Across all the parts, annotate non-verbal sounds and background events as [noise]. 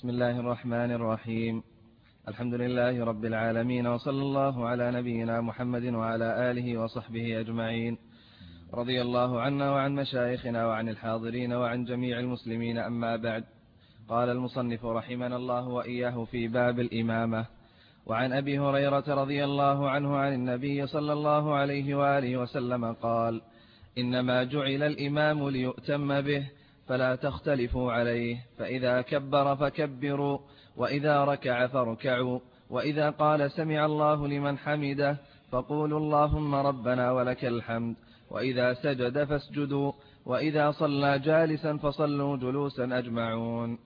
بسم الله الرحمن الرحيم. الحمد لله رب العالمين وصلى الله على نبينا محمد وعلى آله وصحبه أجمعين. رضي الله عنا وعن مشايخنا وعن الحاضرين وعن جميع المسلمين أما بعد. قال المصنف رحمنا الله وإياه في باب الإمامة. وعن أبي هريرة رضي الله عنه عن النبي صلى الله عليه وآله وسلم قال إنما جعل الإمام ليؤتم به فلا تختلفوا عليه. فإذا كبر فكبروا وإذا ركع فاركعوا وإذا قال سمع الله لمن حمده فقولوا اللهم ربنا ولك الحمد. وإذا سجد فاسجدوا وإذا صلى جالسا فصلوا جلوسا أجمعون.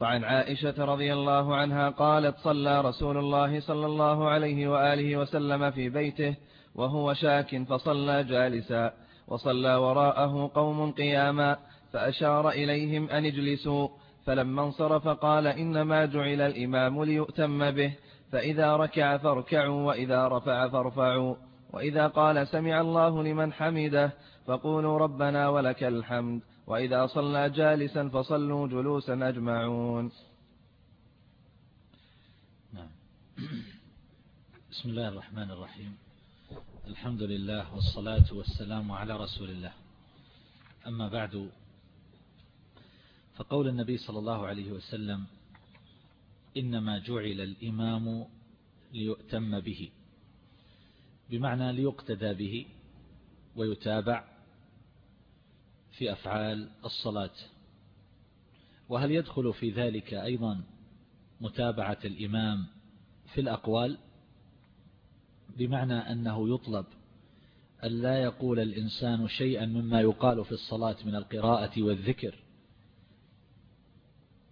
وعن عائشة رضي الله عنها قالت صلى رسول الله صلى الله عليه وآله وسلم في بيته وهو شاك فصلى جالسا وصلى وراءه قوم قياما فأشار إليهم أن اجلسوا فلما انصرف قال إنما جعل الإمام ليؤتم به فإذا ركع فاركعوا وإذا رفع فارفعوا وإذا قال سمع الله لمن حمده فقولوا ربنا ولك الحمد وإذا صلى جالسا فصلوا جلوسا أجمعون. نعم. بسم الله الرحمن الرحيم. الحمد لله والصلاة والسلام على رسول الله. أما بعد فقول النبي صلى الله عليه وسلم إنما جعل الإمام ليؤتم به. بمعنى ليقتدى به ويتابع في أفعال الصلاة. وهل يدخل في ذلك أيضا متابعة الإمام في الأقوال؟ بمعنى أنه يطلب أن لا يقول الإنسان شيئا مما يقال في الصلاة من القراءة والذكر.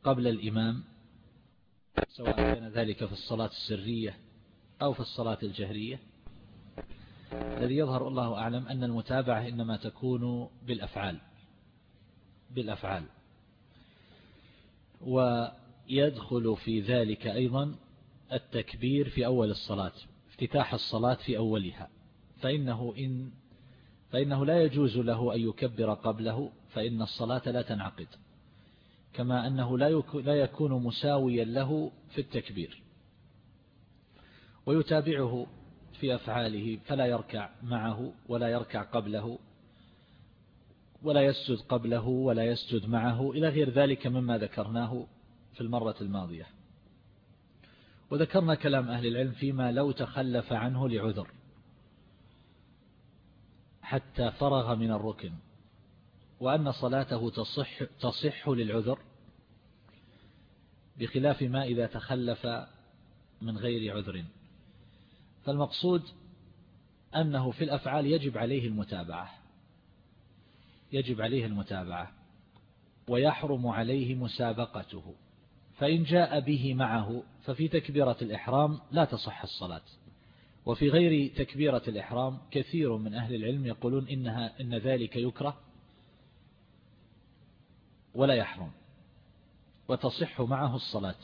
قبل الإمام سواء كان ذلك في الصلاة السرية أو في الصلاة الجهرية. الذي يظهر الله أعلم أن المتابعة إنما تكون بالأفعال بالأفعال. ويدخل في ذلك أيضا التكبير في أول الصلاة افتتاح الصلاة في أولها. فإنه, إن فإنه لا يجوز له أن يكبر قبله فإن الصلاة لا تنعقد. كما أنه لا يكون مساويا له في التكبير. ويتابعه في أفعاله فلا يركع معه ولا يركع قبله ولا يسجد قبله ولا يسجد معه إلى غير ذلك مما ذكرناه في المرة الماضية. وذكرنا كلام أهل العلم فيما لو تخلف عنه لعذر حتى فرغ من الركن. وأن صلاته تصح, تصح للعذر بخلاف ما إذا تخلف من غير عذر. فالمقصود أنه في الأفعال يجب عليه المتابعة يجب عليه المتابعة ويحرم عليه مسابقته. فإن جاء به معه ففي تكبيرة الإحرام لا تصح الصلاة. وفي غير تكبيرة الإحرام كثير من أهل العلم يقولون إنها إن ذلك يكره ولا يحرم. وتصح معه الصلاة.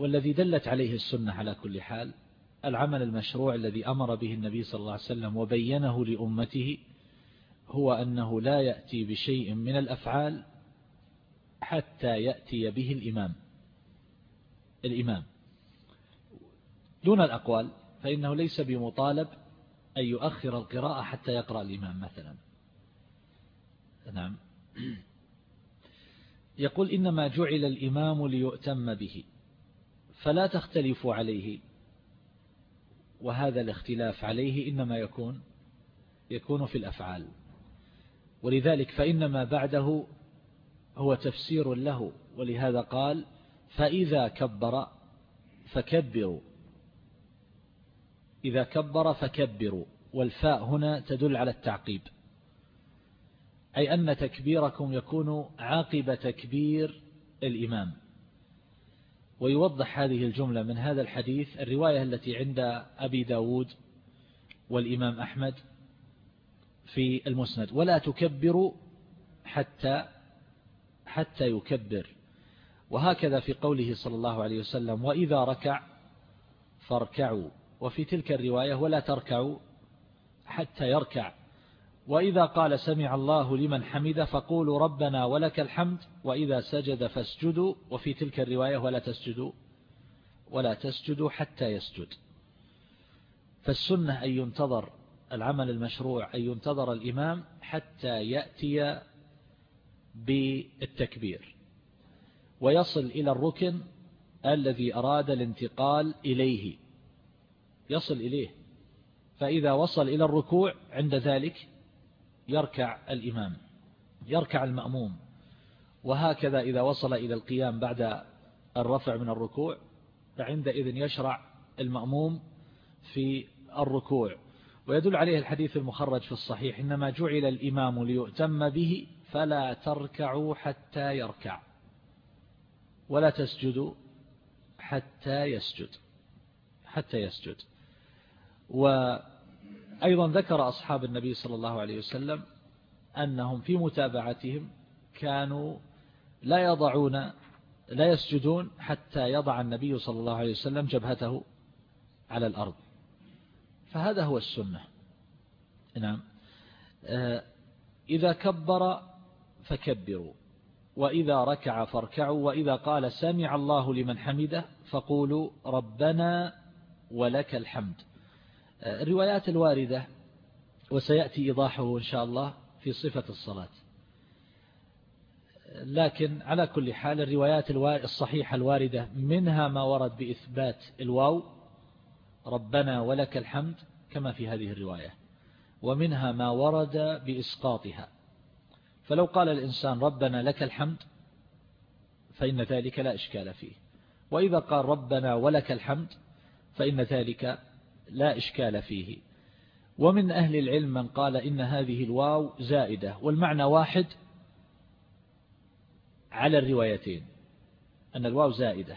والذي دلت عليه السنة على كل حال العمل المشروع الذي أمر به النبي صلى الله عليه وسلم وبينه لأمته هو أنه لا يأتي بشيء من الأفعال حتى يأتي به الإمام. الإمام. دون الأقوال فإنه ليس بمطالب أن يؤخر القراءة حتى يقرأ الإمام مثلا. نعم. يقول إنما جعل الإمام ليؤتم به فلا تختلفوا عليه وهذا الاختلاف عليه إنما يكون يكون في الأفعال. ولذلك فإنما بعده هو تفسير له ولهذا قال فإذا كبر فكبروا إذا كبر فكبروا والفاء هنا تدل على التعقيب. أي أن تكبيركم يكون عاقب تكبير الإمام. ويوضح هذه الجملة من هذا الحديث الرواية التي عند أبي داود والإمام أحمد في المسند. ولا تكبروا حتى حتى يكبر. وهكذا في قوله صلى الله عليه وسلم وإذا ركع فاركعوا. وفي تلك الرواية ولا تركعوا حتى يركع. وإذا قال سمع الله لمن حمد فقولوا ربنا ولك الحمد وإذا سجد فاسجدوا وفي تلك الرواية ولا تسجدوا ولا تسجدوا حتى يسجد. فالسنة أن ينتظر العمل المشروع أن ينتظر الإمام حتى يأتي بالتكبير. ويصل إلى الركن الذي أراد الانتقال إليه. يصل إليه. فإذا وصل إلى الركوع عند ذلك يركع الإمام يركع المأموم. وهكذا إذا وصل إلى القيام بعد الرفع من الركوع فعندئذ يشرع المأموم في الركوع. ويدل عليه الحديث المخرج في الصحيح إنما جعل الإمام ليؤتم به فلا تركعوا حتى يركع ولا تسجدوا حتى يسجد حتى يسجد. وأيضا ذكر أصحاب النبي صلى الله عليه وسلم أنهم في متابعتهم كانوا لا يضعون لا يسجدون حتى يضع النبي صلى الله عليه وسلم جبهته على الأرض. فهذا هو السنة. نعم. آه، إذا كبر فكبروا وإذا ركع فاركعوا وإذا قال سمع الله لمن حمده فقولوا ربنا ولك الحمد. الروايات الواردة وسيأتي إيضاحه إن شاء الله في صفة الصلاة. لكن على كل حال الروايات الصحيحة الواردة منها ما ورد بإثبات الواو ربنا ولك الحمد كما في هذه الرواية. ومنها ما ورد بإسقاطها. فلو قال الإنسان ربنا لك الحمد فإن ذلك لا إشكال فيه. وإذا قال ربنا ولك الحمد فإن ذلك لا إشكال فيه. ومن أهل العلم من قال إن هذه الواو زائدة والمعنى واحد على الروايتين أن الواو زائدة.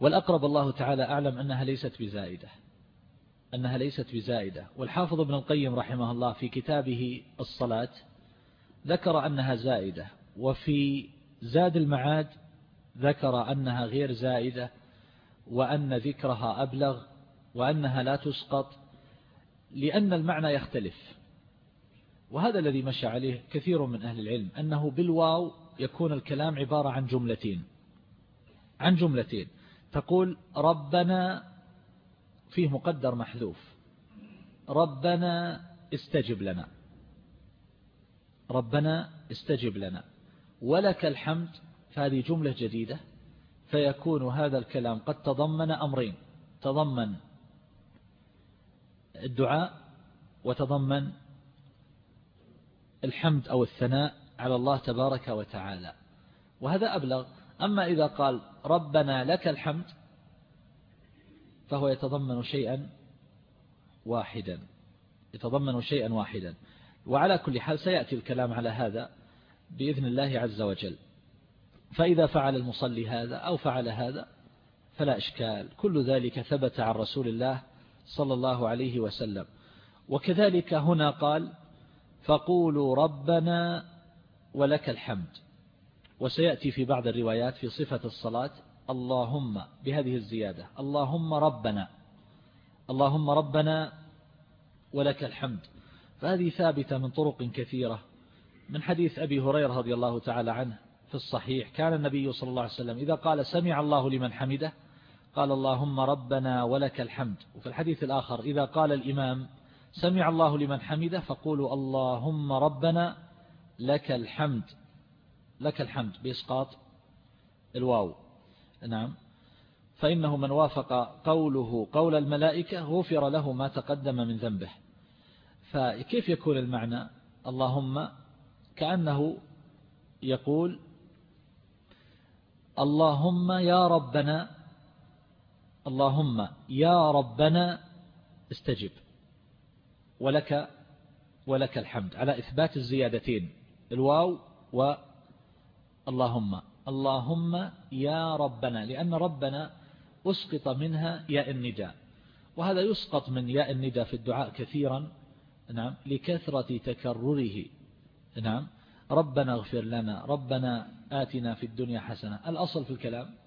والأقرب الله تعالى أعلم أنها ليست بزائدة أنها ليست بزائدة. والحافظ ابن القيم رحمه الله في كتابه الصلاة ذكر أنها زائدة وفي زاد المعاد ذكر أنها غير زائدة وأن ذكرها أبلغ وأنها لا تسقط لأن المعنى يختلف. وهذا الذي مشى عليه كثير من أهل العلم أنه بالواو يكون الكلام عبارة عن جملتين. عن جملتين. تقول ربنا فيه مقدر محذوف. ربنا استجب لنا. ربنا استجب لنا. ولك الحمد فهذه جملة جديدة فيكون هذا الكلام قد تضمن أمرين. تضمن الدعاء وتضمن الحمد أو الثناء على الله تبارك وتعالى. وهذا أبلغ. أما إذا قال ربنا لك الحمد فهو يتضمن شيئا واحدا. يتضمن شيئا واحدا. وعلى كل حال سيأتي الكلام على هذا بإذن الله عز وجل. فإذا فعل المصلي هذا أو فعل هذا فلا إشكال. كل ذلك ثبت عن رسول الله صلى الله عليه وسلم. وكذلك هنا قال فقولوا ربنا ولك الحمد. وسيأتي في بعض الروايات في صفة الصلاة اللهم بهذه الزيادة اللهم ربنا. اللهم ربنا ولك الحمد. فهذه ثابتة من طرق كثيرة. من حديث أبي هريرة رضي الله تعالى عنه في الصحيح كان النبي صلى الله عليه وسلم إذا قال سمع الله لمن حمده قال اللهم ربنا ولك الحمد. وفي الحديث الآخر إذا قال الإمام سمع الله لمن حمده فقولوا اللهم ربنا لك الحمد. لك الحمد بإسقاط الواو. نعم. فإنه من وافق قوله قول الملائكة غفر له ما تقدم من ذنبه. فكيف يكون المعنى؟ اللهم كأنه يقول اللهم يا ربنا اللهم يا ربنا استجب. ولك ولك الحمد. على إثبات الزيادتين الواو واللهم اللهم يا ربنا لأن ربنا أسقط منها ياء النداء. وهذا يسقط من ياء النداء في الدعاء كثيرا. نعم. لكثرة تكرره. نعم. ربنا اغفر لنا ربنا آتنا في الدنيا حسنة. الأصل في الكلام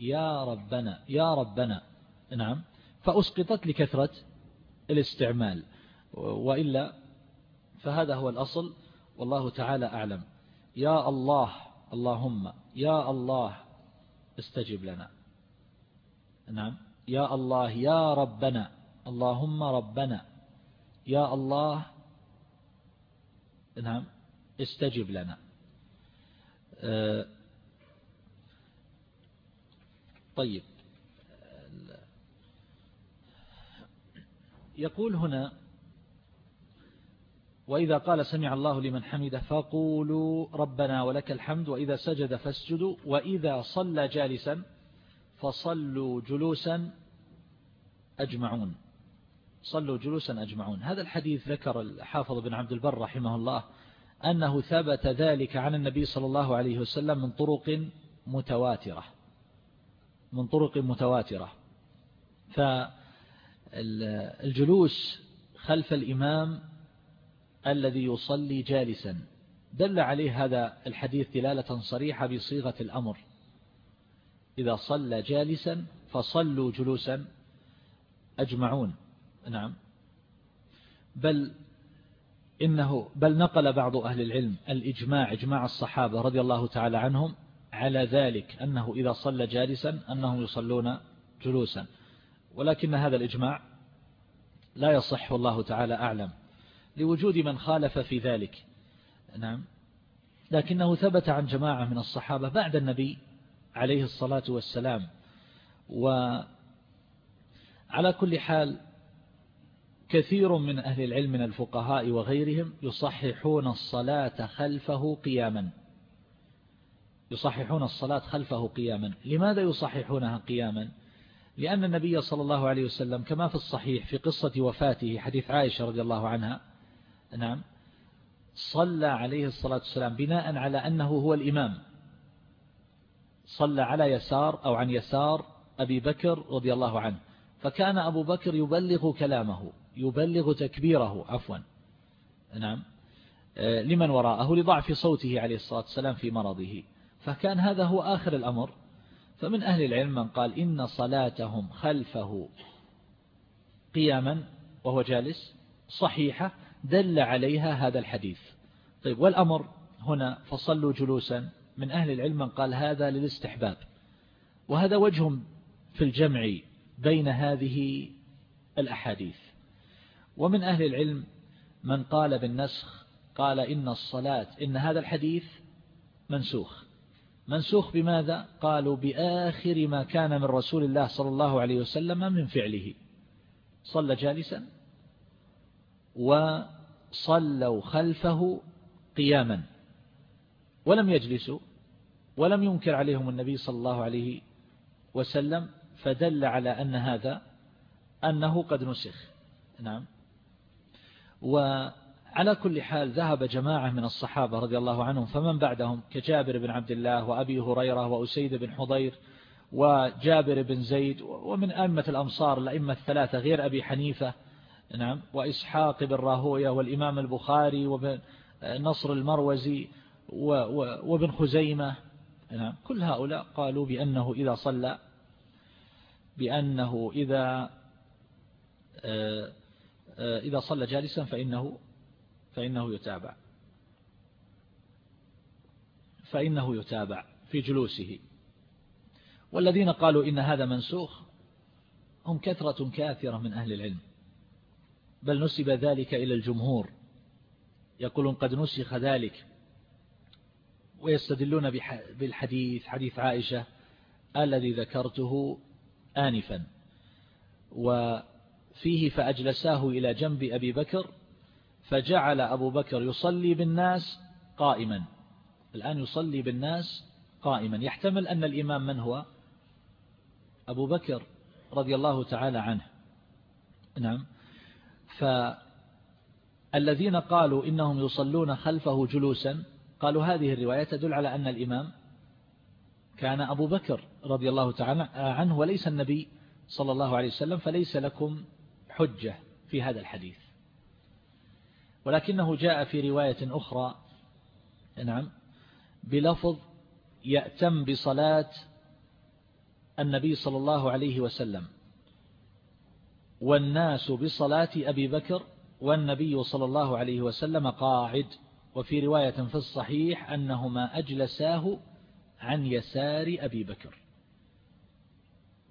يا ربنا يا ربنا. نعم. فأسقطت لكثرة الاستعمال. وإلا فهذا هو الأصل. والله تعالى أعلم. يا الله اللهم يا الله استجب لنا. نعم. يا الله يا ربنا اللهم ربنا. يا الله نعم استجب لنا آه، طيب. يقول هنا وإذا قال سمع الله لمن حمده فقولوا ربنا ولك الحمد وإذا سجد فاسجدوا وإذا صلى جالسا فصلوا جلوسا أجمعون. صلوا جلوسا أجمعون. هذا الحديث ذكر الحافظ بن عبد البر رحمه الله أنه ثبت ذلك عن النبي صلى الله عليه وسلم من طرق متواترة. من طرق متواترة. فالجلوس خلف الإمام الذي يصلي جالسا دل عليه هذا الحديث دلالة صريحة بصيغة الأمر. إذا صلى جالسا فصلوا جلوسا أجمعون. نعم. بل إنه بل نقل بعض أهل العلم الإجماع إجماع الصحابة رضي الله تعالى عنهم على ذلك أنه إذا صلى جالسا أنهم يصلون جلوسا. ولكن هذا الإجماع لا يصح والله تعالى أعلم لوجود من خالف في ذلك. نعم. لكنه ثبت عن جماعة من الصحابة بعد النبي عليه الصلاة والسلام. وعلى كل حال كثير من أهل العلم من الفقهاء وغيرهم يصححون الصلاة خلفه قياما. يصححون الصلاة خلفه قياما. لماذا يصححونها قياما؟ لأن النبي صلى الله عليه وسلم كما في الصحيح في قصة وفاته حديث عائشة رضي الله عنها نعم صلى عليه الصلاة والسلام بناء على أنه هو الإمام. صلى على يسار أو عن يسار أبي بكر رضي الله عنه. فكان أبو بكر يبلغ كلامه يبلغ تكبيره عفوا. نعم. آه، لمن وراءه؟ لضعف صوته عليه الصلاة والسلام في مرضه. فكان هذا هو آخر الأمر. فمن أهل العلم من قال إن صلاتهم خلفه قياما وهو جالس صحيحة دل عليها هذا الحديث. طيب والأمر هنا فصلوا جلوسا. من أهل العلم من قال هذا للاستحباب. وهذا وجه في الجمع بين هذه الأحاديث. ومن أهل العلم من قال بالنسخ قال إن الصلاة إن هذا الحديث منسوخ. منسوخ بماذا؟ قالوا بآخر ما كان من رسول الله صلى الله عليه وسلم من فعله. صلى جالسا وصلوا خلفه قياما. ولم يجلسوا ولم ينكر عليهم النبي صلى الله عليه وسلم فدل على أن هذا أنه قد نسخ. نعم. وعلى كل حال ذهب جماعة من الصحابة رضي الله عنهم فمن بعدهم؟ كجابر بن عبد الله وأبي هريرة وأسيد بن حضير وجابر بن زيد ومن أئمة الأمصار الأئمة الثلاثة غير أبي حنيفة نعم وإسحاق بن راهوية والإمام البخاري وبن نصر المروزي وابن خزيمة نعم كل هؤلاء قالوا بأنه إذا صلى بأنه إذا آه، آه، إذا صلى جالسا فإنه فإنه يتابع. فإنه يتابع في جلوسه. والذين قالوا إن هذا منسوخ هم كثرة كاثرة من أهل العلم. بل نسب ذلك إلى الجمهور. يقولون قد نسخ ذلك. ويستدلون بالحديث حديث عائشة الذي ذكرته آنفا. وفيه فأجلساه إلى جنب أبي بكر فجعل أبو بكر يصلي بالناس قائما. الآن يصلي بالناس قائما. يحتمل أن الإمام من هو؟ أبو بكر رضي الله تعالى عنه. نعم. فالذين قالوا إنهم يصلون خلفه جلوسا قالوا هذه الرواية تدل على أن الإمام كان أبو بكر رضي الله تعالى عنه وليس النبي صلى الله عليه وسلم فليس لكم حجة في هذا الحديث. ولكنه جاء في رواية أخرى. نعم. بلفظ يأتم بصلاة النبي صلى الله عليه وسلم. والناس بصلاة أبي بكر والنبي صلى الله عليه وسلم قاعد. وفي رواية في الصحيح أنهما أجلساه عن يسار أبي بكر.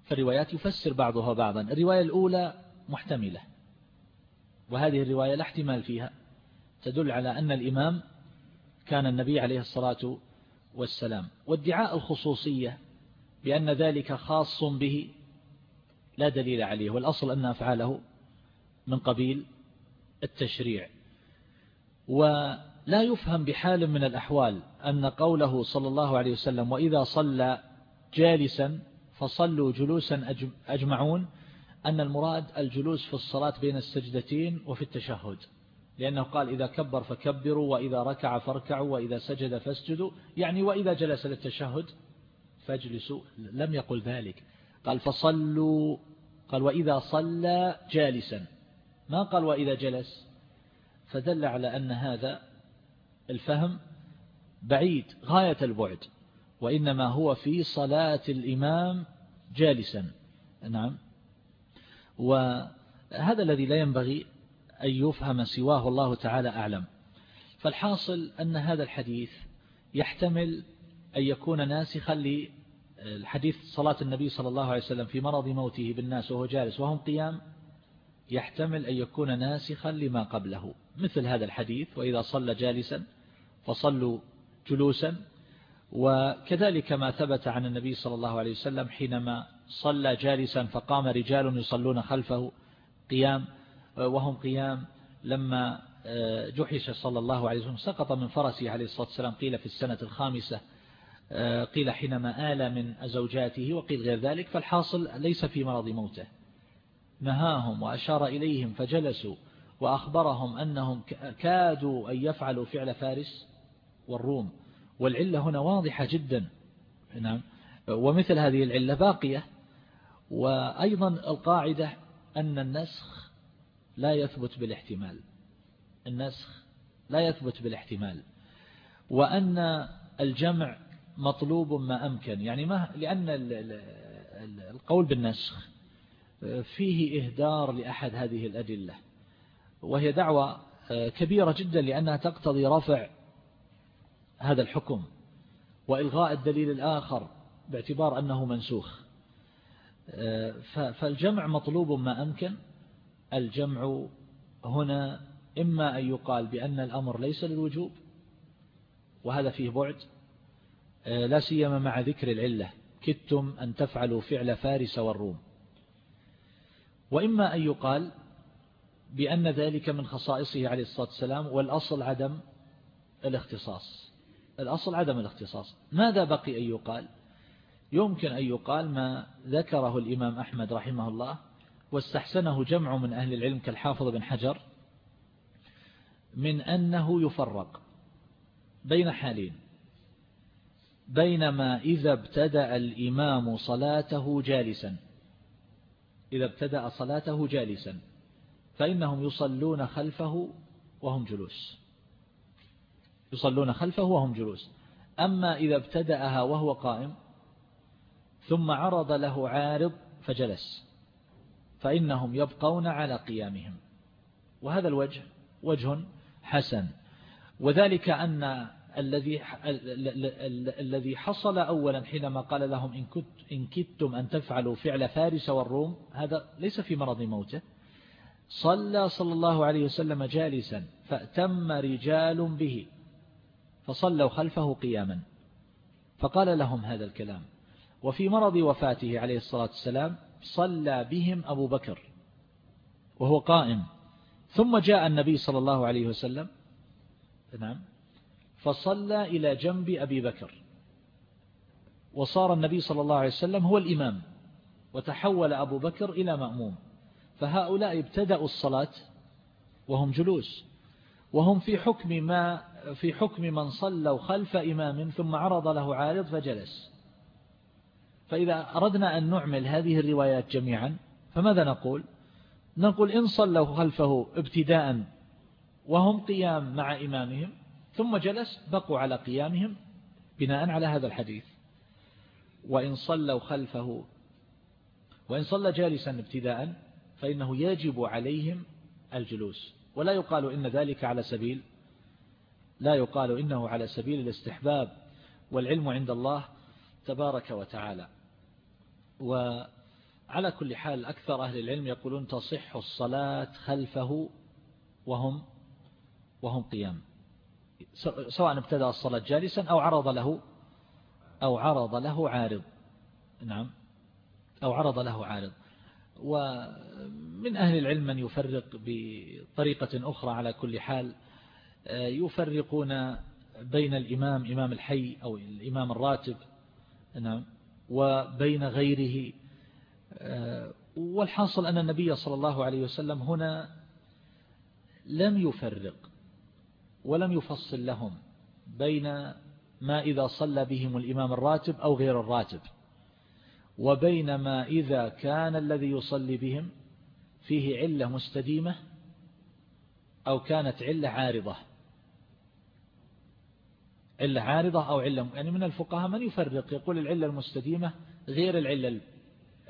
فالروايات يفسر بعضها بعضا. الرواية الأولى محتملة. وهذه الرواية لا احتمال فيها. تدل على أن الإمام كان النبي عليه الصلاة والسلام. وادعاء الخصوصية بأن ذلك خاص به لا دليل عليه والأصل أن أفعاله من قبيل التشريع. ولا يفهم بحال من الأحوال أن قوله صلى الله عليه وسلم وإذا صلى جالسا فصلوا جلوسا أجمعون أن المراد الجلوس في الصلاة بين السجدتين وفي التشهد. لأنه قال إذا كبر فكبروا وإذا ركع فاركعوا وإذا سجد فاسجدوا. يعني وإذا جلس للتشهد فاجلسوا. لم يقل ذلك. قال فصلوا. قال وإذا صلى جالسا. ما قال وإذا جلس؟ فدل على أن هذا الفهم بعيد غاية البعد. وإنما هو في صلاة الإمام جالسا. نعم. وهذا الذي لا ينبغي أن يفهم سواه الله تعالى أعلم. فالحاصل أن هذا الحديث يحتمل أن يكون ناسخا للحديث صلاة النبي صلى الله عليه وسلم في مرض موته بالناس وهو جالس وهم قيام يحتمل أن يكون ناسخا لما قبله. مثل هذا الحديث وإذا صلى جالسا فصلوا جلوسا. وكذلك ما ثبت عن النبي صلى الله عليه وسلم حينما صلى جالسا فقام رجال يصلون خلفه قيام وهم قيام لما آه، جحش صلى الله عليه وسلم سقط من فرسه عليه الصلاة والسلام قيل في السنة الخامسة آه، قيل حينما آل من زوجاته وقيل غير ذلك فالحاصل ليس في مرض موته. نهاهم وأشار إليهم فجلسوا وأخبرهم أنهم كادوا أن يفعلوا فعل فارس والروم. والعلة هنا واضحة جدا. نعم. ومثل هذه العلة باقية. وأيضا القاعدة أن النسخ لا يثبت بالاحتمال. النسخ لا يثبت بالاحتمال. وأن الجمع مطلوب ما أمكن. يعني ما لأن القول بالنسخ فيه إهدار لأحد هذه الأدلة. وهي دعوة كبيرة جدا لأنها تقتضي رفع هذا الحكم وإلغاء الدليل الآخر باعتبار أنه منسوخ. فالجمع مطلوب ما أمكن. الجمع هنا إما أن يقال بأن الأمر ليس للوجوب وهذا فيه بعد لا سيما مع ذكر العلة كدتم أن تفعلوا فعل فارس والروم. وإما أن يقال بأن ذلك من خصائصه عليه الصلاة والسلام والأصل عدم الاختصاص. الأصل عدم الاختصاص. ماذا بقي أن يقال؟ يمكن أن يقال ما ذكره الإمام أحمد رحمه الله واستحسنه جمع من أهل العلم كالحافظ بن حجر من أنه يفرق بين حالين. بينما إذا ابتدأ الإمام صلاته جالسا إذا ابتدأ صلاته جالسا فإنهم يصلون خلفه وهم جلوس. يصلون خلفه وهم جلوس. أما إذا ابتدأها وهو قائم ثم عرض له عارض فجلس. فإنهم يبقون على قيامهم. وهذا الوجه وجه حسن. وذلك أن الذي الذي حصل أولا حينما قال لهم إن, كنت إن كدتم أن تفعلوا فعل فارس والروم هذا ليس في مرض موته. صلى صلى الله عليه وسلم جالسا فأتم رجال به فصلوا خلفه قياما. فقال لهم هذا الكلام. وفي مرض وفاته عليه الصلاة والسلام صلى بهم أبو بكر وهو قائم. ثم جاء النبي صلى الله عليه وسلم نعم فصلى إلى جنب أبي بكر. وصار النبي صلى الله عليه وسلم هو الإمام وتحول أبو بكر إلى مأموم. فهؤلاء ابتدأوا الصلاة وهم جلوس وهم في حكم ما في حكم من صلوا خلف إمام ثم عرض له عارض فجلس. فإذا أردنا أن نعمل هذه الروايات جميعا فماذا نقول؟ نقول إن صلوا خلفه ابتداء وهم قيام مع إمامهم ثم جلس بقوا على قيامهم بناء على هذا الحديث. وإن صلوا خلفه وإن صلى جالسا ابتداء فإنه يجب عليهم الجلوس. ولا يقال إن ذلك على سبيل لا يقال إنه على سبيل الاستحباب والعلم عند الله تبارك وتعالى. وعلى كل حال أكثر أهل العلم يقولون تصح الصلاة خلفه وهم وهم قيام. سواء ابتدأ الصلاة جالسا أو عرض له أو عرض له عارض. نعم. أو عرض له عارض. ومن أهل العلم من يفرق بطريقة أخرى على كل حال يفرقون بين الإمام إمام الحي أو الإمام الراتب. نعم. وبين غيره. والحاصل أن النبي صلى الله عليه وسلم هنا لم يفرق ولم يفصل لهم بين ما إذا صلى بهم الإمام الراتب أو غير الراتب وبين ما إذا كان الذي يصلي بهم فيه علة مستديمة أو كانت علة عارضة. علة عارضة أو علة يعني من الفقهاء من يفرق؟ يقول العلة المستديمة غير العلة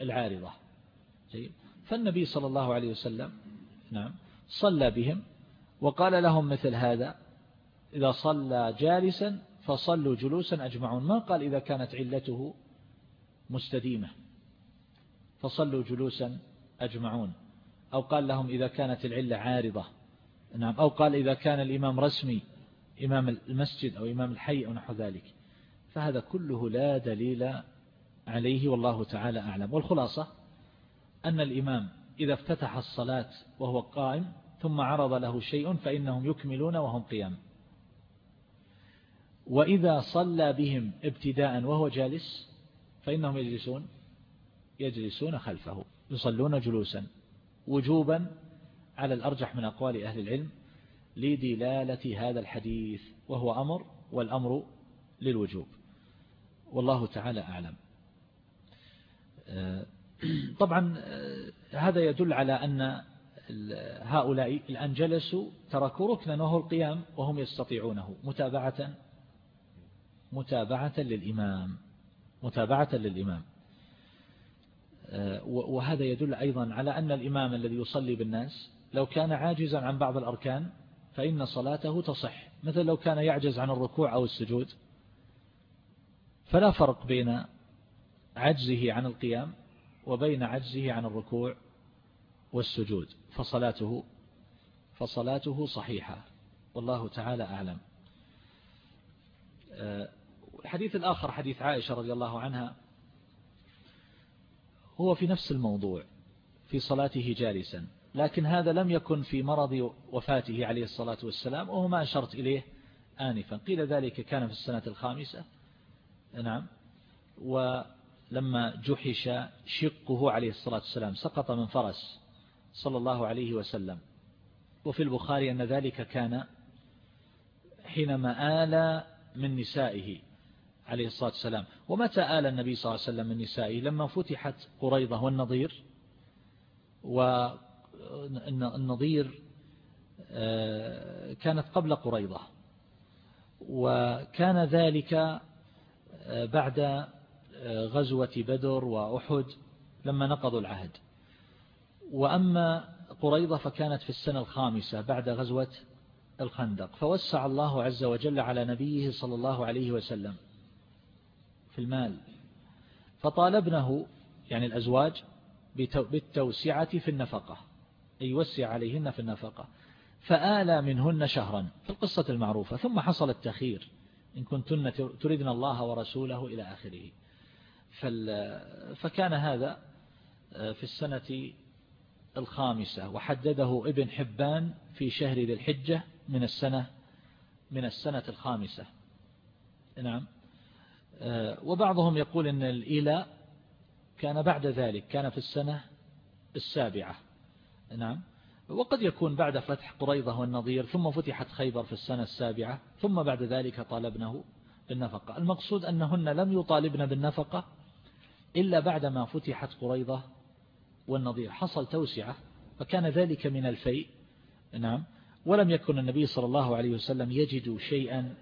العارضة. فالنبي صلى الله عليه وسلم نعم صلى بهم وقال لهم مثل هذا إذا صلى جالسا فصلوا جلوسا أجمعون. ما قال إذا كانت علته مستديمة؟ فصلوا جلوسا أجمعون. أو قال لهم إذا كانت العلة عارضة. نعم. أو قال إذا كان الإمام رسمي إمام المسجد أو إمام الحي أو نحو ذلك. فهذا كله لا دليل عليه والله تعالى أعلم. والخلاصة أن الإمام إذا افتتح الصلاة وهو قائم ثم عرض له شيء فإنهم يكملون وهم قيام. وإذا صلى بهم ابتداء وهو جالس فإنهم يجلسون يجلسون خلفه يصلون جلوسا وجوبا على الأرجح من أقوال أهل العلم. لدلالة هذا الحديث وهو أمر والأمر للوجوب. والله تعالى أعلم. آه، [clears throat] طبعا آه، هذا يدل على أن هؤلاء الآن جلسوا تركوا ركنا وهو القيام وهم يستطيعونه. متابعة متابعة للإمام متابعة للإمام. آه، وهذا يدل أيضا على أن الإمام الذي يصلي بالناس لو كان عاجزا عن بعض الأركان فإن صلاته تصح. مثل لو كان يعجز عن الركوع أو السجود. فلا فرق بين عجزه عن القيام وبين عجزه عن الركوع والسجود. فصلاته فصلاته صحيحة. والله تعالى أعلم. آه، الحديث الآخر حديث عائشة رضي الله عنها هو في نفس الموضوع في صلاته جالسا. لكن هذا لم يكن في مرض وفاته عليه الصلاة والسلام وهو ما أشرت إليه آنفا. قيل ذلك كان في السنة الخامسة. نعم. ولما جحش شقه عليه الصلاة والسلام سقط من فرس صلى الله عليه وسلم. وفي البخاري أن ذلك كان حينما آل من نسائه عليه الصلاة والسلام. ومتى آل النبي صلى الله عليه وسلم من نسائه؟ لما فتحت قريضة والنظير والنظير آه، كانت قبل قريضة وكان ذلك آه، بعد آه، غزوة بدر وأحد لما نقضوا العهد. وأما قريضة فكانت في السنة الخامسة بعد غزوة الخندق. فوسع الله عز وجل على نبيه صلى الله عليه وسلم في المال. فطالبنه يعني الأزواج بالتوسعة في النفقة. يوسع عليهن في النفقة. فآلى منهن شهرا في القصة المعروفة ثم حصل التخير إن كنتن تردن الله ورسوله إلى آخره. فكان هذا آه، في السنة الخامسة. وحدده ابن حبان في شهر ذي الحجة من السنة من السنة الخامسة. نعم. آه، وبعضهم يقول أن الإيلاء كان بعد ذلك كان في السنة السابعة. نعم. وقد يكون بعد فتح قريضة والنظير ثم فتحت خيبر في السنة السابعة ثم بعد ذلك طالبنه بالنفقة. المقصود أنهن لم يطالبن بالنفقة إلا بعدما فتحت قريضة والنظير. حصل توسعة فكان ذلك من الفيء. نعم. ولم يكن النبي صلى الله عليه وسلم يجد شيئا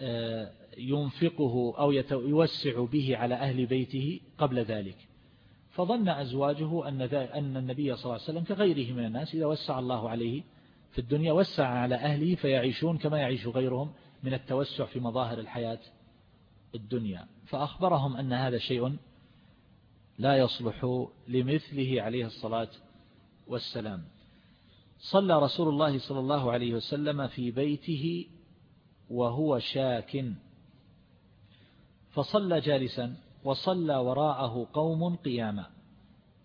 آه، ينفقه أو يوسع به على أهل بيته قبل ذلك. فظن أزواجه أن, أن النبي صلى الله عليه وسلم كغيره من الناس إذا وسع الله عليه في الدنيا وسع على أهله فيعيشون كما يعيش غيرهم من التوسع في مظاهر الحياة الدنيا. فأخبرهم أن هذا شيء لا يصلح لمثله عليه الصلاة والسلام. صلى رسول الله صلى الله عليه وسلم في بيته وهو شاك. فصلى جالسا وصلى وراءه قوم قياما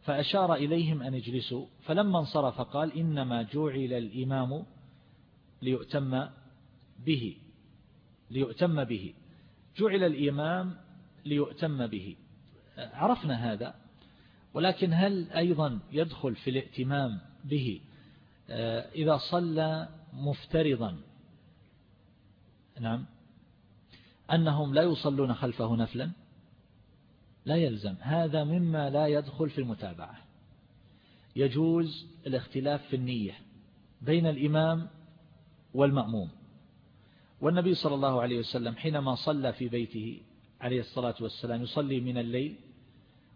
فأشار إليهم أن اجلسوا فلما انصرف قال إنما جعل الإمام ليؤتم به ليؤتم به جعل الإمام ليؤتم به. عرفنا هذا ولكن هل أيضا يدخل في الائتمام به آه، إذا صلى مفترضا؟ نعم. أنهم لا يصلون خلفه نفلا؟ لا يلزم. هذا مما لا يدخل في المتابعة. يجوز الاختلاف في النية بين الإمام والمأموم. والنبي صلى الله عليه وسلم حينما صلى في بيته عليه الصلاة والسلام يصلي من الليل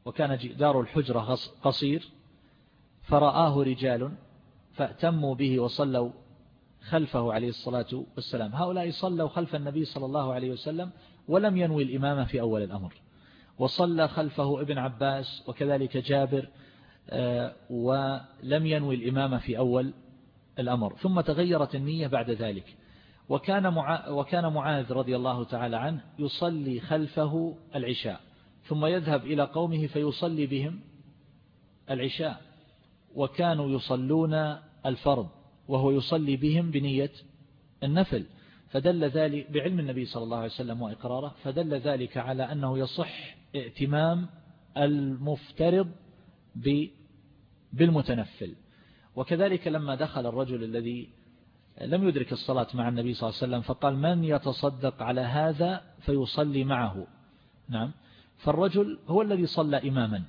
وكان دار الحجرة قصير فرآه رجال فأتموا به وصلوا خلفه عليه الصلاة والسلام. هؤلاء صلوا خلف النبي صلى الله عليه وسلم ولم ينوي الإمامة في أول الأمر. وصلى خلفه ابن عباس وكذلك جابر آه، ولم ينوي الإمامة في أول الأمر ثم تغيرت النية بعد ذلك. وكان وكان معاذ رضي الله تعالى عنه يصلي خلفه العشاء ثم يذهب إلى قومه فيصلي بهم العشاء. وكانوا يصلون الفرض وهو يصلي بهم بنية النفل. فدل ذلك بعلم النبي صلى الله عليه وسلم وإقراره فدل ذلك على أنه يصح ائتمام المفترض بالمتنفل. وكذلك لما دخل الرجل الذي لم يدرك الصلاة مع النبي صلى الله عليه وسلم فقال من يتصدق على هذا فيصلي معه. نعم. فالرجل هو الذي صلى إماما.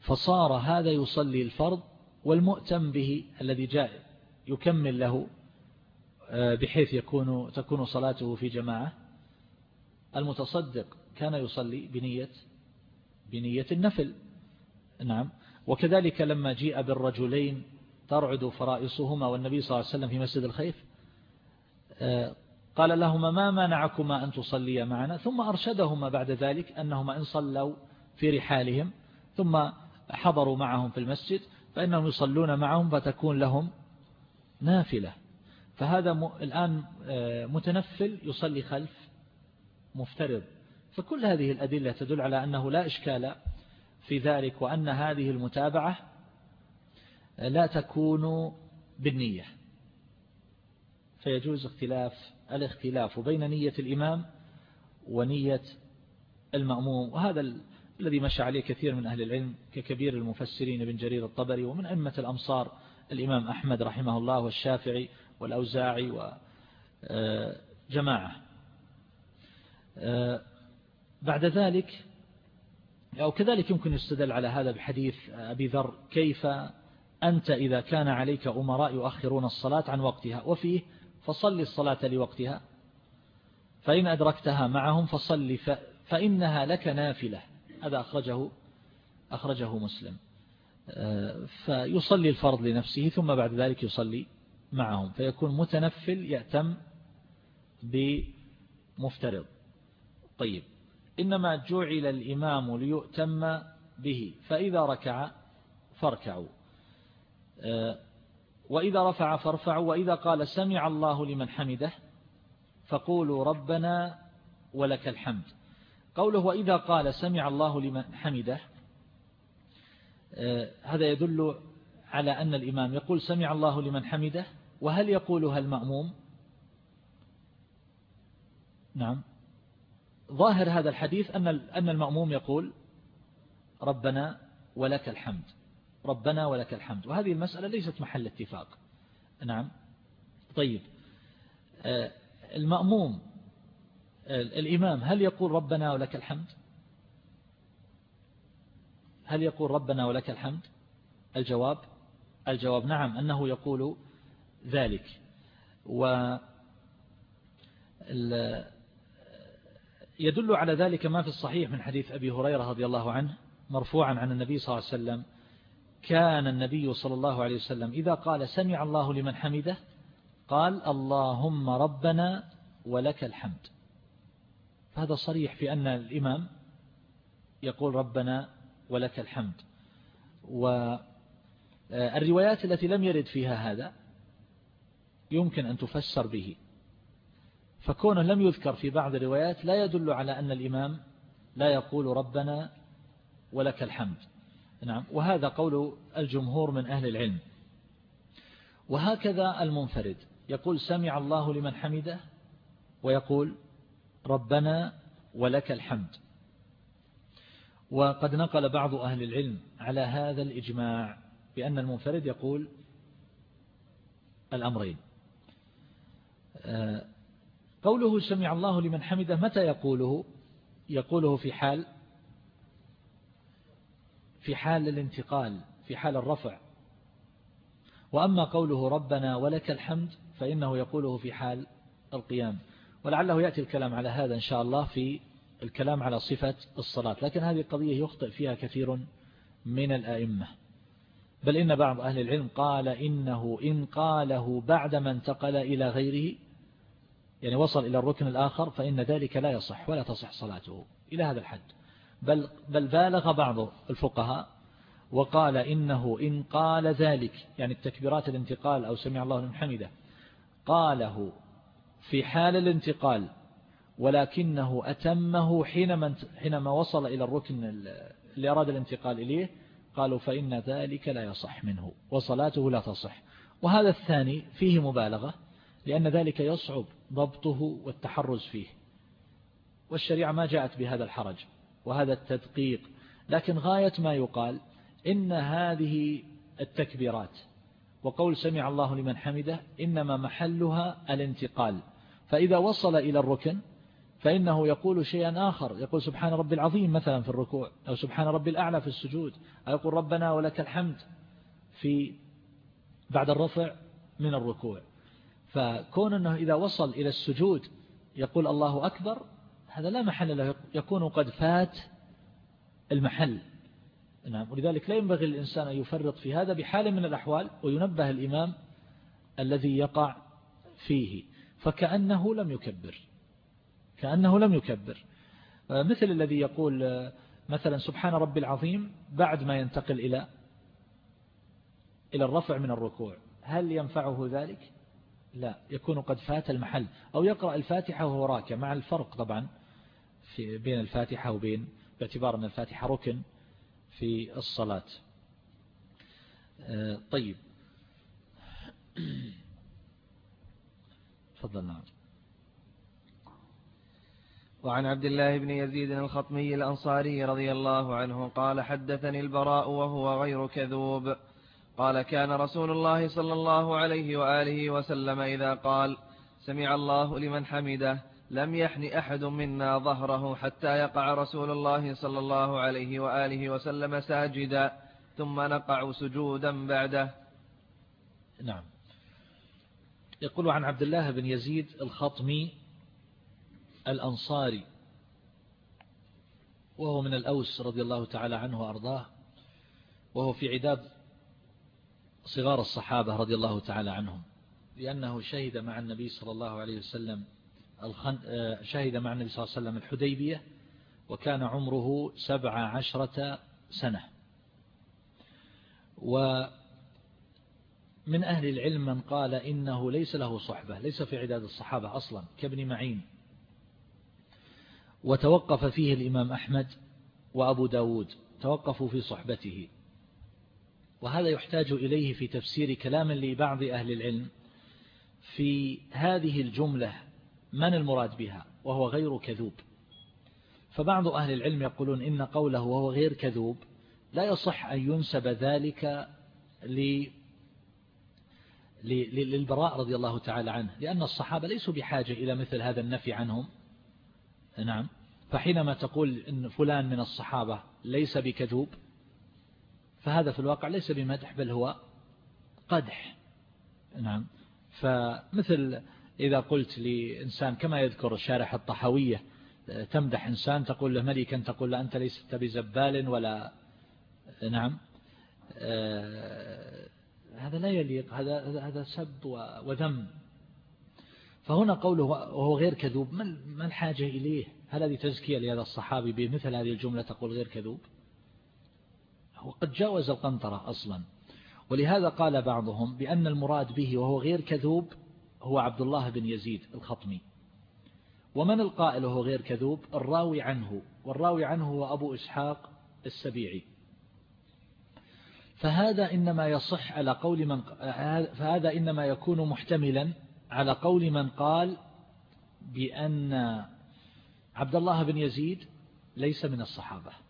فصار هذا يصلي الفرض والمؤتم به الذي جاء يكمل له آه، بحيث يكون تكون صلاته في جماعة. المتصدق كان يصلي بنية بنية النفل. نعم. وكذلك لما جيء بالرجلين ترعد فرائصهما والنبي صلى الله عليه وسلم في مسجد الخيف آه، قال لهما ما منعكما أن تصليا معنا؟ ثم أرشدهما بعد ذلك أنهما إن صلوا في رحالهم ثم حضروا معهم في المسجد فإنهم يصلون معهم فتكون لهم نافلة. فهذا الآن آه، متنفل يصلي خلف مفترض. فكل هذه الأدلة تدل على أنه لا إشكال في ذلك وأن هذه المتابعة لا تكون بالنية. فيجوز اختلاف الاختلاف بين نية الإمام ونية المأموم. وهذا الذي مشى عليه كثير من أهل العلم ككبير المفسرين بن جرير الطبري ومن أئمة الأمصار الإمام أحمد رحمه الله والشافعي والأوزاعي وجماعة بعد ذلك أو كذلك يمكن يستدل على هذا بحديث أبي ذر كيف أنت إذا كان عليك أمراء يؤخرون الصلاة عن وقتها وفيه فصل الصلاة لوقتها. فإن أدركتها معهم فصل فإنها لك نافلة. هذا أخرجه أخرجه مسلم. فيصلي الفرض لنفسه ثم بعد ذلك يصلي معهم فيكون متنفل يأتم بمفترض. طيب. إنما جعل الإمام ليؤتم به فإذا ركع فاركعوا. آه، وإذا رفع فارفعوا وإذا قال سمع الله لمن حمده فقولوا ربنا ولك الحمد. قوله وإذا قال سمع الله لمن حمده آه، هذا يدل على أن الإمام يقول سمع الله لمن حمده وهل يقولها المأموم؟ نعم. ظاهر هذا الحديث أن أن المأموم يقول ربنا ولك الحمد ربنا ولك الحمد. وهذه المسألة ليست محل اتفاق. نعم. طيب. آه، المأموم الإمام هل يقول ربنا ولك الحمد؟ هل يقول ربنا ولك الحمد؟ الجواب؟ الجواب نعم أنه يقول ذلك. و يدل على ذلك ما في الصحيح من حديث أبي هريرة رضي الله عنه مرفوعا عن النبي صلى الله عليه وسلم كان النبي صلى الله عليه وسلم إذا قال سمع الله لمن حمده قال اللهم ربنا ولك الحمد. هذا صريح في أن الإمام يقول ربنا ولك الحمد. والروايات التي لم يرد فيها هذا يمكن أن تفسر به. فكونه لم يذكر في بعض الروايات لا يدل على أن الإمام لا يقول ربنا ولك الحمد. نعم. وهذا قول الجمهور من أهل العلم. وهكذا المنفرد. يقول سمع الله لمن حمده ويقول ربنا ولك الحمد. وقد نقل بعض أهل العلم على هذا الإجماع بأن المنفرد يقول الأمرين. آه، قوله سمع الله لمن حمده متى يقوله؟ يقوله في حال في حال الانتقال في حال الرفع. وأما قوله ربنا ولك الحمد فإنه يقوله في حال القيام. ولعله يأتي الكلام على هذا إن شاء الله في الكلام على صفة الصلاة. لكن هذه قضية يخطئ فيها كثير من الآئمة. بل إن بعض أهل العلم قال إنه إن قاله بعدما انتقل إلى غيره يعني وصل إلى الركن الآخر فإن ذلك لا يصح ولا تصح صلاته إلى هذا الحد. بل, بل بالغ بعض الفقهاء وقال إنه إن قال ذلك يعني التكبيرات الانتقال أو سمع الله من حمده قاله في حال الانتقال ولكنه أتمه حينما, حينما وصل إلى الركن اللي أراد الانتقال إليه قالوا فإن ذلك لا يصح منه وصلاته لا تصح. وهذا الثاني فيه مبالغة لأن ذلك يصعب ضبطه والتحرز فيه. والشريعة ما جاءت بهذا الحرج وهذا التدقيق لكن غاية ما يقال إن هذه التكبيرات وقول سمع الله لمن حمده إنما محلها الانتقال. فإذا وصل إلى الركن فإنه يقول شيئا آخر يقول سبحان ربي العظيم مثلا في الركوع أو سبحان ربي الأعلى في السجود أو يقول ربنا ولك الحمد في بعد الرفع من الركوع. فكون أنه إذا وصل إلى السجود يقول الله أكبر هذا لا محل له يكون قد فات المحل. نعم ولذلك لا ينبغي الإنسان أن يفرط في هذا بحال من الأحوال وينبه الإمام الذي يقع فيه فكأنه لم يكبر كأنه لم يكبر. مثل الذي يقول مثلا سبحان ربي العظيم بعد ما ينتقل إلى إلى الرفع من الركوع هل ينفعه ذلك؟ لا يكون قد فات المحل. أو يقرأ الفاتحة وهو راكع مع الفرق طبعا في بين الفاتحة وبين باعتبار أن الفاتحة ركن في الصلاة. آه، طيب. [coughs] تفضل نعم. وعن عبد الله بن يزيد الخطمي الأنصاري رضي الله عنه قال حدثني البراء وهو غير كذوب. قال كان رسول الله صلى الله عليه وآله وسلم إذا قال سمع الله لمن حمده لم يحن أحد منا ظهره حتى يقع رسول الله صلى الله عليه وآله وسلم ساجدا ثم نقع سجودا بعده. نعم. يقول عن عبد الله بن يزيد الخطمي الأنصاري وهو من الأوس رضي الله تعالى عنه وأرضاه وهو في عداد صغار الصحابة رضي الله تعالى عنهم لأنه شهد مع النبي صلى الله عليه وسلم شهد مع النبي صلى الله عليه وسلم الحديبية وكان عمره سبع عشرة سنة. ومن أهل العلم من قال إنه ليس له صحبة ليس في عداد الصحابة أصلا كابن معين. وتوقف فيه الإمام أحمد وأبو داود توقفوا في صحبته. وهذا يحتاج إليه في تفسير كلام لبعض أهل العلم في هذه الجملة من المراد بها؟ وهو غير كذوب. فبعض أهل العلم يقولون إن قوله وهو غير كذوب لا يصح أن ينسب ذلك للبراء رضي الله تعالى عنه لأن الصحابة ليسوا بحاجة إلى مثل هذا النفي عنهم. نعم. فحينما تقول إن فلان من الصحابة ليس بكذوب فهذا في الواقع ليس بمدح بل هو قدح. نعم. فمثل إذا قلت لإنسان كما يذكر شارح الطحوية تمدح إنسان تقول له ملكا تقول له أنت ليست بزبال ولا نعم. هذا لا يليق هذا هذا سب وذم. فهنا قوله وهو غير كذوب ما الحاجة إليه؟ هل هذه تزكية لهذا الصحابي بمثل هذه الجملة تقول غير كذوب؟ هو قد جاوز القنطرة أصلا. ولهذا قال بعضهم بأن المراد به وهو غير كذوب هو عبد الله بن يزيد الخطمي. ومن القائل وهو غير كذوب؟ الراوي عنه. والراوي عنه هو أبو إسحاق السبيعي. فهذا إنما يصح على قول من فهذا إنما يكون محتملا على قول من قال بأن عبد الله بن يزيد ليس من الصحابة.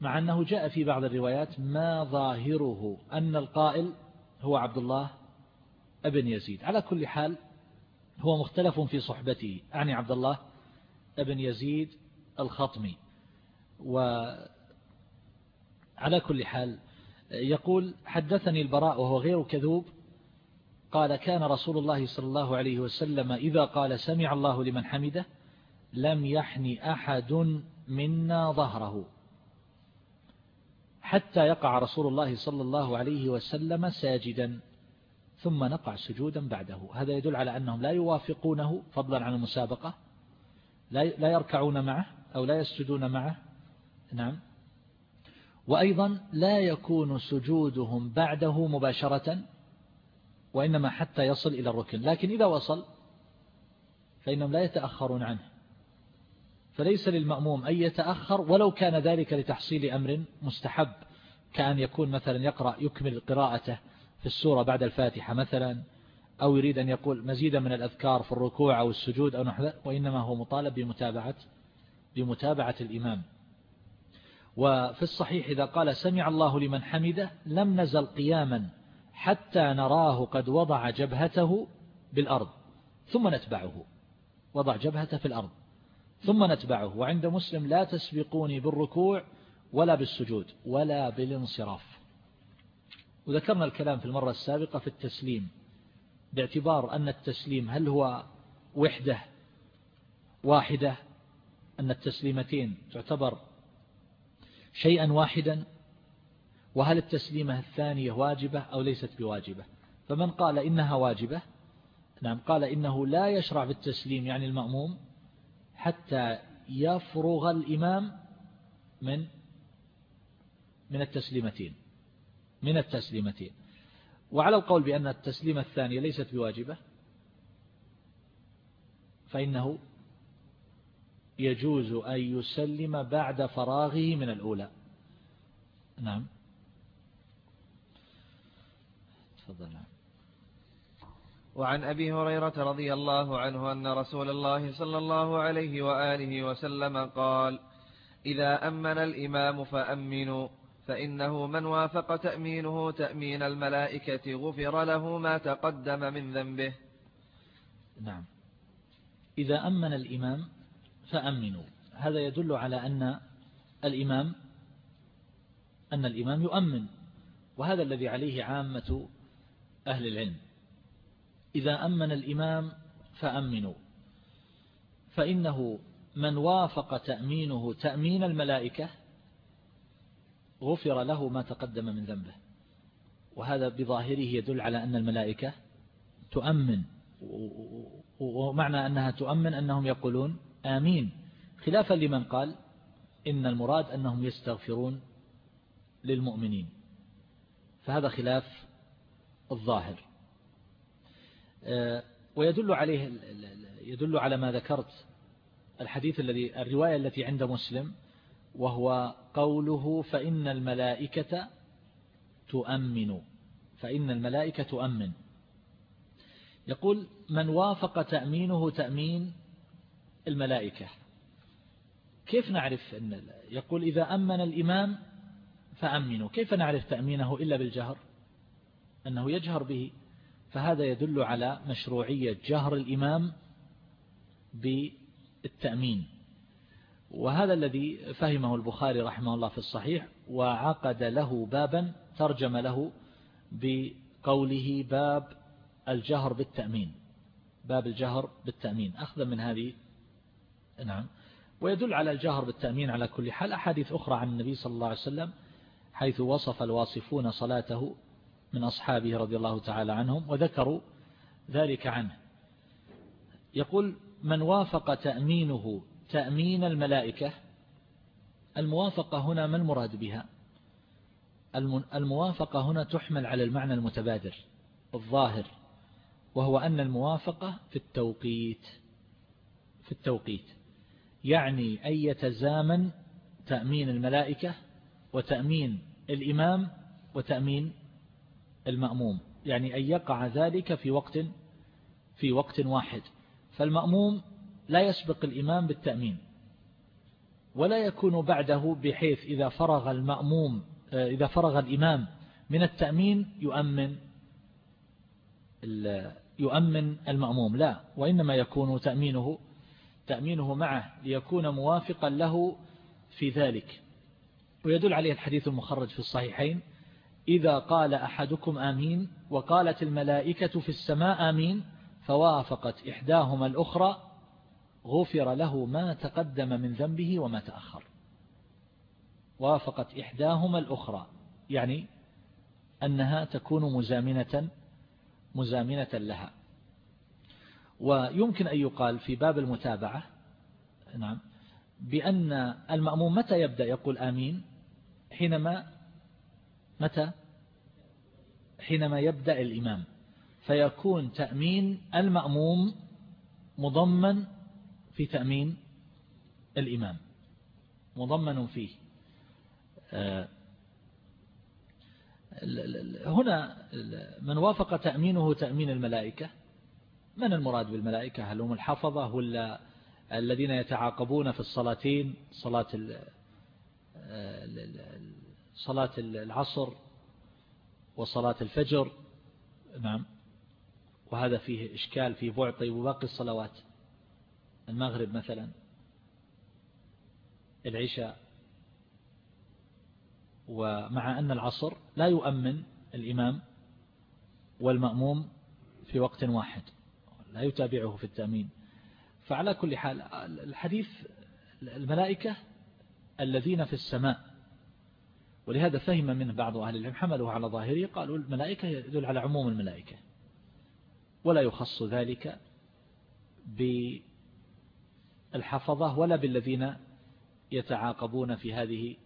مع أنه جاء في بعض الروايات ما ظاهره أن القائل هو عبد الله بن يزيد. على كل حال هو مختلف في صحبته أعني عبد الله بن يزيد الخطمي. وعلى كل حال يقول حدثني البراء وهو غير كذوب. قال كان رسول الله صلى الله عليه وسلم إذا قال سمع الله لمن حمده لم يحن أحد منا ظهره. حتى يقع رسول الله صلى الله عليه وسلم ساجدا ثم نقع سجودا بعده. هذا يدل على أنهم لا يوافقونه فضلا عن المسابقة لا يركعون معه أو لا يسجدون معه. نعم. وأيضا لا يكون سجودهم بعده مباشرة وإنما حتى يصل إلى الركن. لكن إذا وصل فإنهم لا يتأخرون عنه. فليس للمأموم أن يتأخر ولو كان ذلك لتحصيل أمر مستحب كأن يكون مثلا يقرأ يكمل قراءته في السورة بعد الفاتحة مثلا أو يريد أن يقول مزيدا من الأذكار في الركوع أو السجود أو نحو وإنما هو مطالب بمتابعة بمتابعة الإمام. وفي الصحيح إذا قال سمع الله لمن حمده لم نزل قياما حتى نراه قد وضع جبهته بالأرض ثم نتبعه وضع جبهته في الأرض. ثم نتبعه. وعند مسلم لا تسبقوني بالركوع ولا بالسجود ولا بالانصراف. وذكرنا الكلام في المرة السابقة في التسليم باعتبار أن التسليم هل هو وحدة واحدة؟ أن التسليمتين تعتبر شيئا واحدا؟ وهل التسليمة الثانية واجبة أو ليست بواجبة؟ فمن قال إنها واجبة نعم قال إنه لا يشرع بالتسليم يعني المأموم حتى يفرغ الإمام من من التسليمتين من التسليمتين. وعلى القول بأن التسليمة الثانية ليست بواجبة فإنه يجوز أن يسلم بعد فراغه من الأولى. نعم. تفضل نعم. وعن أبي هريرة رضي الله عنه أن رسول الله صلى الله عليه وآله وسلم قال إذا أمن الإمام فأمنوا فإنه من وافق تأمينه تأمين الملائكة غفر له ما تقدم من ذنبه. نعم. إذا أمن الإمام فأمنوا. هذا يدل على أن الإمام أن الإمام يؤمن وهذا الذي عليه عامة أهل العلم. إذا أمن الإمام فأمنوا. فإنه من وافق تأمينه تأمين الملائكة غفر له ما تقدم من ذنبه. وهذا بظاهره يدل على أن الملائكة تؤمن. ومعنى أنها تؤمن أنهم يقولون آمين. خلافا لمن قال إن المراد أنهم يستغفرون للمؤمنين. فهذا خلاف الظاهر. ويدل عليه يدل على ما ذكرت الحديث الذي الرواية التي عند مسلم وهو قوله فإن الملائكة تؤمن. فإن الملائكة تؤمن. يقول من وافق تأمينه تأمين الملائكة. كيف نعرف أن يقول إذا أمن الإمام فأمنوا. كيف نعرف تأمينه إلا بالجهر؟ أنه يجهر به. فهذا يدل على مشروعية جهر الإمام بالتأمين. وهذا الذي فهمه البخاري رحمه الله في الصحيح وعقد له بابا ترجم له بقوله باب الجهر بالتأمين. باب الجهر بالتأمين. أخذا من هذه نعم. ويدل على الجهر بالتأمين على كل حال. أحاديث أخرى عن النبي صلى الله عليه وسلم حيث وصف الواصفون صلاته من أصحابه رضي الله تعالى عنهم وذكروا ذلك عنه. يقول من وافق تأمينه تأمين الملائكة الموافقة هنا ما المراد بها؟ الموافقة هنا تحمل على المعنى المتبادر الظاهر وهو أن الموافقة في التوقيت في التوقيت. يعني أن يتزامن تأمين الملائكة وتأمين الإمام وتأمين المأموم يعني أن يقع ذلك في وقت في وقت واحد. فالمأموم لا يسبق الإمام بالتأمين ولا يكون بعده بحيث إذا فرغ المأموم إذا فرغ الإمام من التأمين يؤمن يؤمن المأموم. لا وإنما يكون تأمينه تأمينه معه ليكون موافقا له في ذلك. ويدل عليه الحديث المخرج في الصحيحين إذا قال أحدكم آمين وقالت الملائكة في السماء آمين فوافقت إحداهما الأخرى غفر له ما تقدم من ذنبه وما تأخر. وافقت إحداهما الأخرى يعني أنها تكون مزامنة مزامنة لها. ويمكن أن يقال في باب المتابعة نعم بأن المأموم متى يبدأ يقول آمين؟ حينما متى؟ حينما يبدأ الإمام. فيكون تأمين المأموم مضمن في تأمين الإمام. مضمن فيه. آه، هنا من وافق تأمينه تأمين الملائكة. من المراد بالملائكة؟ هل هم الحفظة ولا الذين يتعاقبون في الصلاتين؟ صلاة صلاة العصر وصلاة الفجر. نعم. وهذا فيه إشكال في بعد. طيب وباقي الصلوات؟ المغرب مثلا. العشاء. ومع أن العصر لا يؤمن الإمام والمأموم في وقت واحد. لا يتابعه في التأمين. فعلى كل حال الحديث الملائكة الذين في السماء ولهذا فهم منه بعض أهل العلم حملوا على ظاهره قالوا الملائكة يدل على عموم الملائكة. ولا يخص ذلك بالحفظة ولا بالذين يتعاقبون في هذه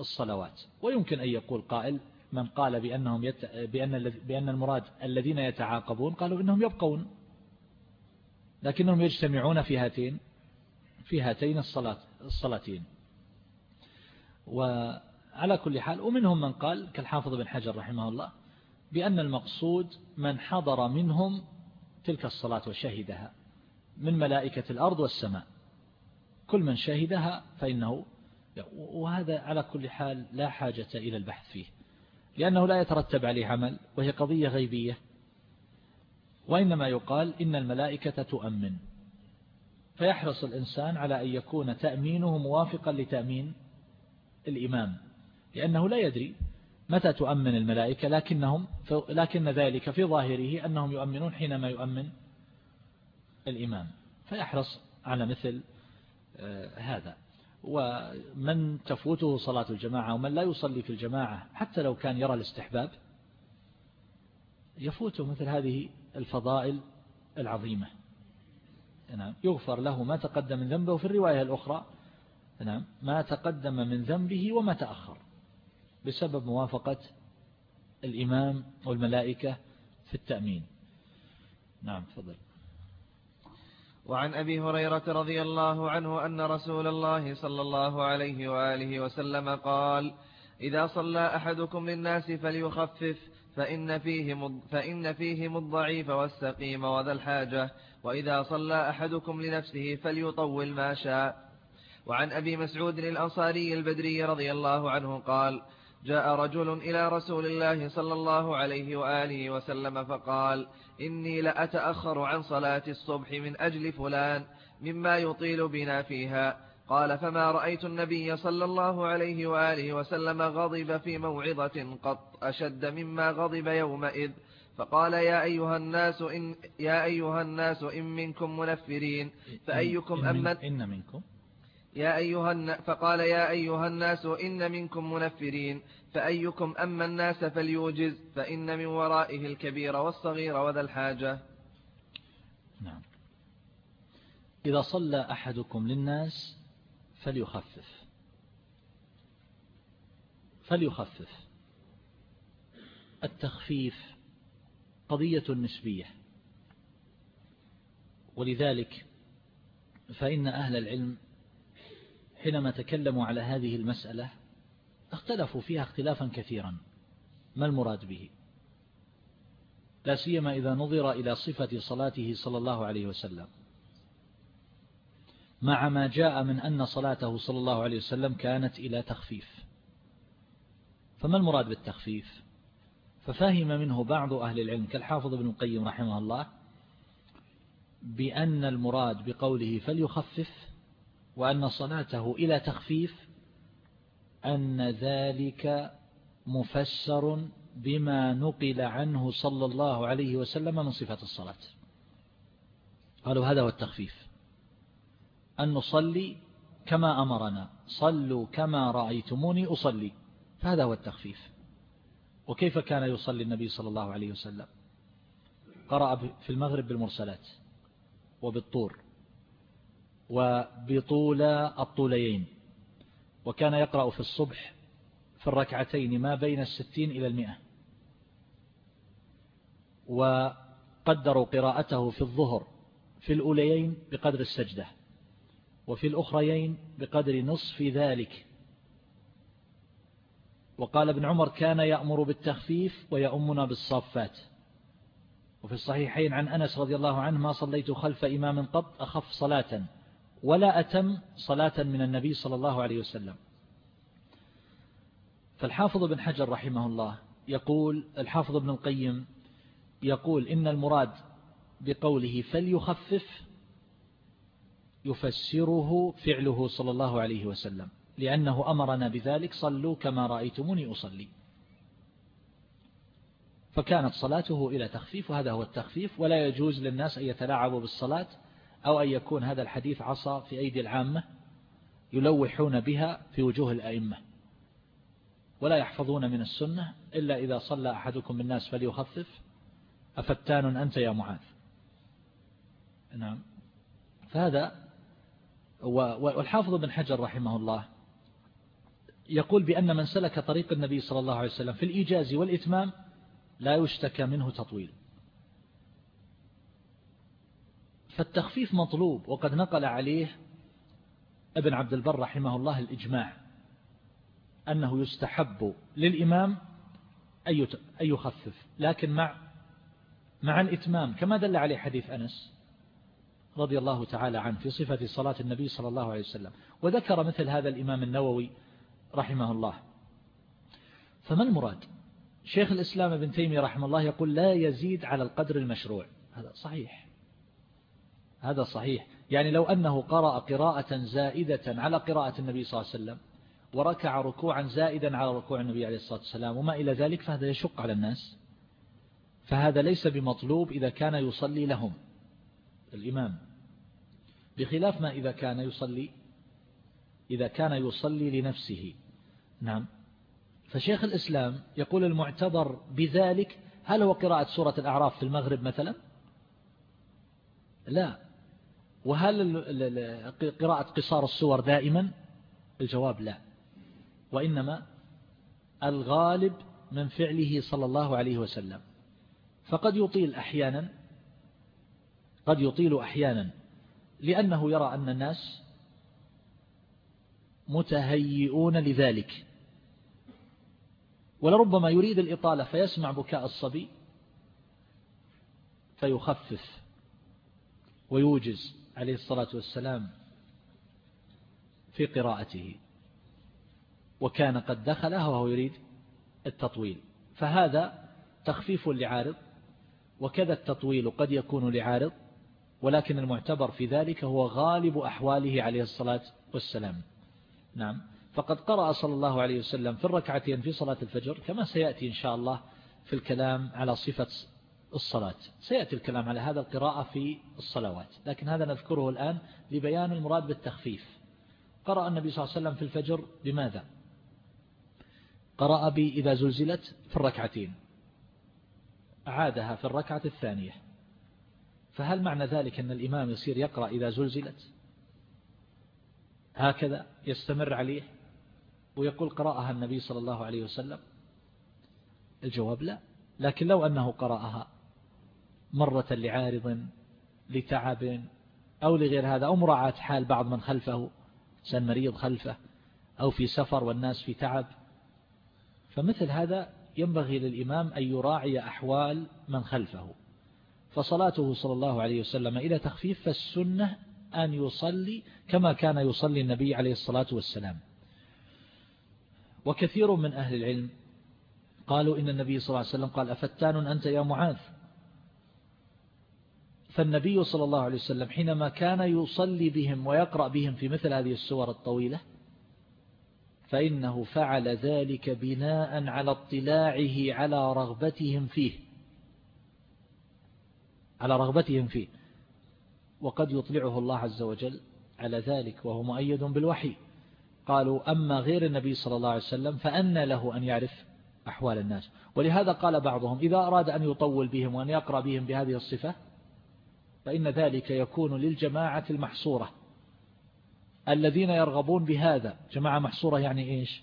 الصلوات. ويمكن أن يقول قائل من قال بأنهم يت... بأن بأن المراد الذين يتعاقبون قالوا إنهم يبقون. لكنهم يجتمعون في هاتين في هاتين الصلاة الصلاتين. وعلى كل حال ومنهم من قال كالحافظ بن حجر رحمه الله بأن المقصود من حضر منهم تلك الصلاة وشهدها من ملائكة الأرض والسماء. كل من شهدها فإنه وهذا على كل حال لا حاجة إلى البحث فيه لأنه لا يترتب عليه عمل وهي قضية غيبية. وإنما يقال إن الملائكة تؤمن. فيحرص الإنسان على أن يكون تأمينه موافقا لتأمين الإمام. لأنه لا يدري متى تؤمن الملائكة لكنهم لكن ذلك في ظاهره أنهم يؤمنون حينما يؤمن الإمام. فيحرص على مثل آه، هذا. ومن تفوته صلاة الجماعة ومن لا يصلي في الجماعة حتى لو كان يرى الاستحباب يفوته مثل هذه الفضائل العظيمة. نعم. يغفر له ما تقدم من ذنبه. في الرواية الأخرى نعم ما تقدم من ذنبه وما تأخر. بسبب موافقة الإمام والملائكة في التأمين. نعم فضل وعن أبي هريرة رضي الله عنه أن رسول الله صلى الله عليه وآله وسلم قال إذا صلى أحدكم للناس فليخفف فإن فيهم, فإن فيهم الضعيف والسقيم وذا الحاجة وإذا صلى أحدكم لنفسه فليطول ما شاء. وعن أبي مسعود الأنصاري البدري رضي الله عنه قال جاء رجل إلى رسول الله صلى الله عليه وآله وسلم فقال إني لأتأخر عن صلاة الصبح من أجل فلان مما يطيل بنا فيها. قال فما رأيت النبي صلى الله عليه وآله وسلم غضب في موعظة قط أشد مما غضب يومئذ. فقال يا أيها الناس إن, يا أيها الناس إن منكم منفرين. فأيكم أمن؟ إن منكم؟ يا أيها فقال يا أيها الناس إن منكم منفرين فأيكم أما الناس فليوجز فإن من ورائه الكبير والصغير وذا الحاجة. نعم. إذا صلى أحدكم للناس فليخفف. فليخفف. التخفيف قضية نسبية. ولذلك فإن أهل العلم حينما تكلموا على هذه المسألة اختلفوا فيها اختلافا كثيرا. ما المراد به؟ لا سيما إذا نظر إلى صفة صلاته صلى الله عليه وسلم. مع ما جاء من أن صلاته صلى الله عليه وسلم كانت إلى تخفيف. فما المراد بالتخفيف؟ ففهم منه بعض أهل العلم كالحافظ ابن القيم رحمه الله بأن المراد بقوله فليخفف وأن صلاته إلى تخفيف أن ذلك مفسر بما نقل عنه صلى الله عليه وسلم من صفة الصلاة. قالوا هذا هو التخفيف. أن نصلي كما أمرنا صلوا كما رأيتموني أصلي. فهذا هو التخفيف. وكيف كان يصلي النبي صلى الله عليه وسلم؟ قرأ في المغرب بالمرسلات وبالطور. وبطول الطوليين وكان يقرأ في الصبح في الركعتين ما بين الستين إلى المئة. وقدروا قراءته في الظهر في الأوليين بقدر السجدة وفي الأخريين بقدر نصف ذلك. وقال ابن عمر كان يأمر بالتخفيف ويأمنا بالصافات. وفي الصحيحين عن أنس رضي الله عنه ما صليت خلف إمام قط أخف صلاة. ولا أتم صلاة من النبي صلى الله عليه وسلم. فالحافظ بن حجر رحمه الله يقول الحافظ ابن القيم يقول إن المراد بقوله فليخفف يفسره فعله صلى الله عليه وسلم لأنه أمرنا بذلك صلوا كما رأيتموني أصلي. فكانت صلاته إلى تخفيف وهذا هو التخفيف ولا يجوز للناس أن يتلاعبوا بالصلاة أو أن يكون هذا الحديث عصا في أيدي العامة يلوحون بها في وجوه الأئمة. ولا يحفظون من السنة إلا إذا صلى أحدكم الناس فليخفف. أفتان أنت يا معاذ؟ نعم. فهذا والحافظ بن حجر رحمه الله يقول بأن من سلك طريق النبي صلى الله عليه وسلم في الإيجاز والإتمام لا يشتكى منه تطويل. فالتخفيف مطلوب وقد نقل عليه ابن عبد البر رحمه الله الإجماع أنه يستحب للإمام أن يخفف لكن مع مع الإتمام كما دل عليه حديث أنس رضي الله تعالى عنه في صفة صلاة النبي صلى الله عليه وسلم وذكر مثل هذا الإمام النووي رحمه الله. فما المراد؟ شيخ الإسلام ابن تيمية رحمه الله يقول لا يزيد على القدر المشروع. هذا صحيح. هذا صحيح. يعني لو أنه قرأ قراءة زائدة على قراءة النبي صلى الله عليه وسلم وركع ركوعا زائدا على ركوع النبي عليه الصلاة والسلام وما إلى ذلك فهذا يشق على الناس. فهذا ليس بمطلوب إذا كان يصلي لهم الإمام. بخلاف ما إذا كان يصلي إذا كان يصلي لنفسه. نعم. فشيخ الإسلام يقول المعتبر بذلك هل هو قراءة سورة الأعراف في المغرب مثلا؟ لا. وهل قراءة قصار السور دائما؟ الجواب لا. وإنما الغالب من فعله صلى الله عليه وسلم. فقد يطيل أحيانا قد يطيل أحيانا لأنه يرى أن الناس متهيئون لذلك. ولربما يريد الإطالة فيسمع بكاء الصبي فيخفف ويوجز. عليه الصلاة والسلام في قراءته وكان قد دخلها وهو يريد التطويل. فهذا تخفيف لعارض وكذا التطويل قد يكون لعارض ولكن المعتبر في ذلك هو غالب أحواله عليه الصلاة والسلام. نعم. فقد قرأ صلى الله عليه وسلم في الركعتين في صلاة الفجر كما سيأتي إن شاء الله في الكلام على صفة الصلاة. سيأتي الكلام على هذا القراءة في الصلوات لكن هذا نذكره الآن لبيان المراد بالتخفيف. قرأ النبي صلى الله عليه وسلم في الفجر بماذا؟ قرأ بي إذا زلزلت في الركعتين. أعادها في الركعة الثانية. فهل معنى ذلك أن الإمام يصير يقرأ إذا زلزلت؟ هكذا يستمر عليه ويقول قرأها النبي صلى الله عليه وسلم؟ الجواب لا لكن لو أنه قرأها مرة لعارض لتعب أو لغير هذا أو مراعاة حال بعض من خلفه سن مريض خلفه أو في سفر والناس في تعب. فمثل هذا ينبغي للإمام أن يراعي أحوال من خلفه. فصلاته صلى الله عليه وسلم إلى تخفيف فالسنة أن يصلي كما كان يصلي النبي عليه الصلاة والسلام. وكثير من أهل العلم قالوا إن النبي صلى الله عليه وسلم قال أفتان أنت يا معاذ؟ فالنبي صلى الله عليه وسلم حينما كان يصلي بهم ويقرأ بهم في مثل هذه السور الطويلة فإنه فعل ذلك بناء على اطلاعه على رغبتهم فيه. على رغبتهم فيه. وقد يطلعه الله عز وجل على ذلك وهو مؤيد بالوحي. قالوا أما غير النبي صلى الله عليه وسلم فأن له أن يعرف أحوال الناس. ولهذا قال بعضهم إذا أراد أن يطول بهم وأن يقرأ بهم بهذه الصفة فإن ذلك يكون للجماعة المحصورة. الذين يرغبون بهذا جماعة محصورة يعني إيش؟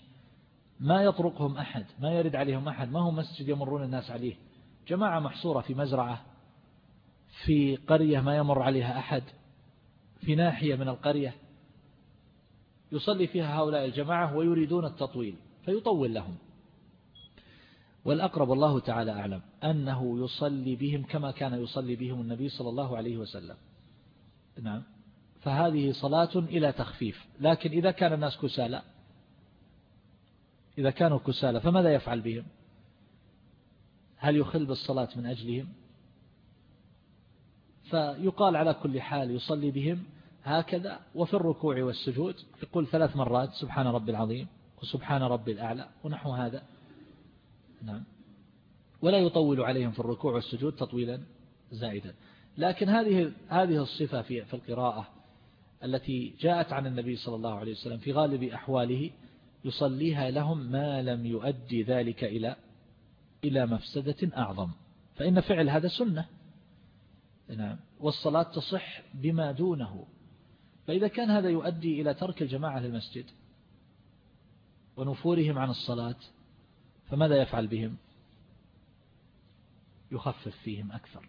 ما يطرقهم أحد ما يرد عليهم أحد ما هو مسجد يمرون الناس عليه. جماعة محصورة في مزرعة في قرية ما يمر عليها أحد في ناحية من القرية يصلي فيها هؤلاء الجماعة ويريدون التطويل فيطول لهم. والأقرب الله تعالى أعلم. أنه يصلي بهم كما كان يصلي بهم النبي صلى الله عليه وسلم. نعم. فهذه صلاة إلى تخفيف. لكن إذا كان الناس كسالى إذا كانوا كسالى فماذا يفعل بهم؟ هل يخل بالصلاة من أجلهم؟ فيقال على كل حال يصلي بهم هكذا وفي الركوع والسجود. يقول ثلاث مرات سبحان رب العظيم وسبحان رب الأعلى ونحو هذا. نعم. ولا يطول عليهم في الركوع والسجود تطويلا زائدا. لكن هذه هذه الصفة في في القراءة التي جاءت عن النبي صلى الله عليه وسلم في غالب أحواله يصليها لهم ما لم يؤدي ذلك إلى إلى مفسدة أعظم. فإن فعل هذا سنة. نعم. والصلاة تصح بما دونه. فإذا كان هذا يؤدي إلى ترك الجماعة للمسجد ونفورهم عن الصلاة فماذا يفعل بهم؟ يخفف فيهم أكثر.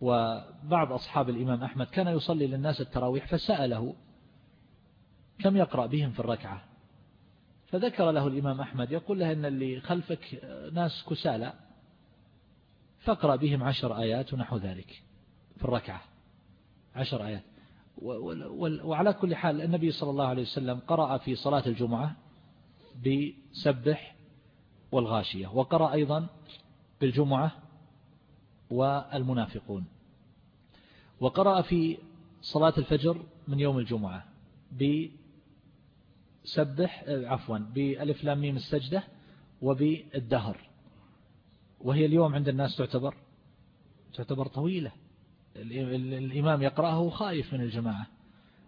وبعض أصحاب الإمام أحمد كان يصلي للناس التراويح فسأله كم يقرأ بهم في الركعة. فذكر له الإمام أحمد يقول له إن اللي خلفك ناس كسالى فاقرأ بهم عشر آيات ونحو ذلك في الركعة. عشر آيات. وعلى كل حال النبي صلى الله عليه وسلم قرأ في صلاة الجمعة بسبح والغاشية وقرأ أيضا بالجمعة والمنافقون. وقرأ في صلاة الفجر من يوم الجمعة بسبح عفوا بألف لام ميم السجدة وبالدهر. وهي اليوم عند الناس تعتبر تعتبر طويلة. الإمام يقرأه خائف من الجماعة.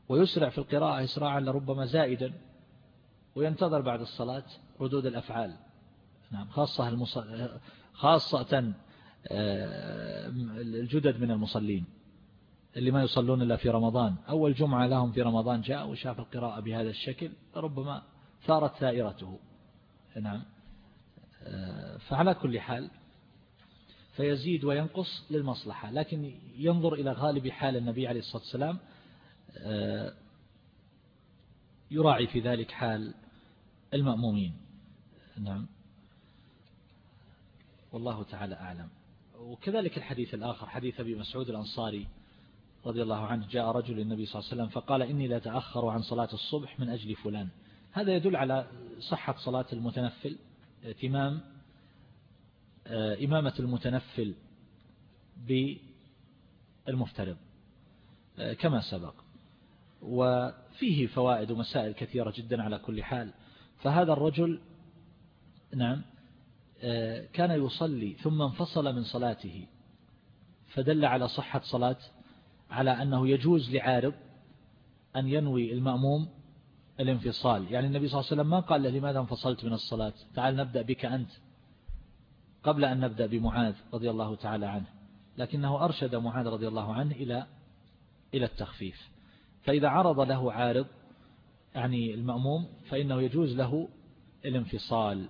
ويسرع في القراءة إسراعا لربما زائدا. وينتظر بعد الصلاة ردود الأفعال. نعم خاصة. خاصة الجدد من المصلين اللي ما يصلون إلا في رمضان. أول جمعة لهم في رمضان جاء وشاف القراءة بهذا الشكل ربما ثارت ثائرته نعم. آه، فعلى كل حال فيزيد وينقص للمصلحة لكن ينظر إلى غالب حال النبي عليه الصلاة والسلام آه، يراعي في ذلك حال المأمومين. نعم. والله تعالى أعلم. وكذلك الحديث الآخر حديث أبي مسعود الأنصاري رضي الله عنه جاء رجل للنبي صلى الله عليه وسلم فقال إني لا تأخر عن صلاة الصبح من أجل فلان. هذا يدل على صحة صلاة المتنفل اتمام آه، إمامة المتنفل بالمفترض آه، كما سبق. وفيه فوائد ومسائل كثيرة جدا على كل حال. فهذا الرجل نعم كان يصلي ثم انفصل من صلاته فدل على صحة صلاة على أنه يجوز لعارض أن ينوي المأموم الانفصال. يعني النبي صلى الله عليه وسلم ما قال له لماذا انفصلت من الصلاة؟ تعال نبدأ بك أنت قبل أن نبدأ بمعاذ رضي الله تعالى عنه. لكنه أرشد معاذ رضي الله عنه إلى إلى التخفيف. فإذا عرض له عارض يعني المأموم فإنه يجوز له الانفصال.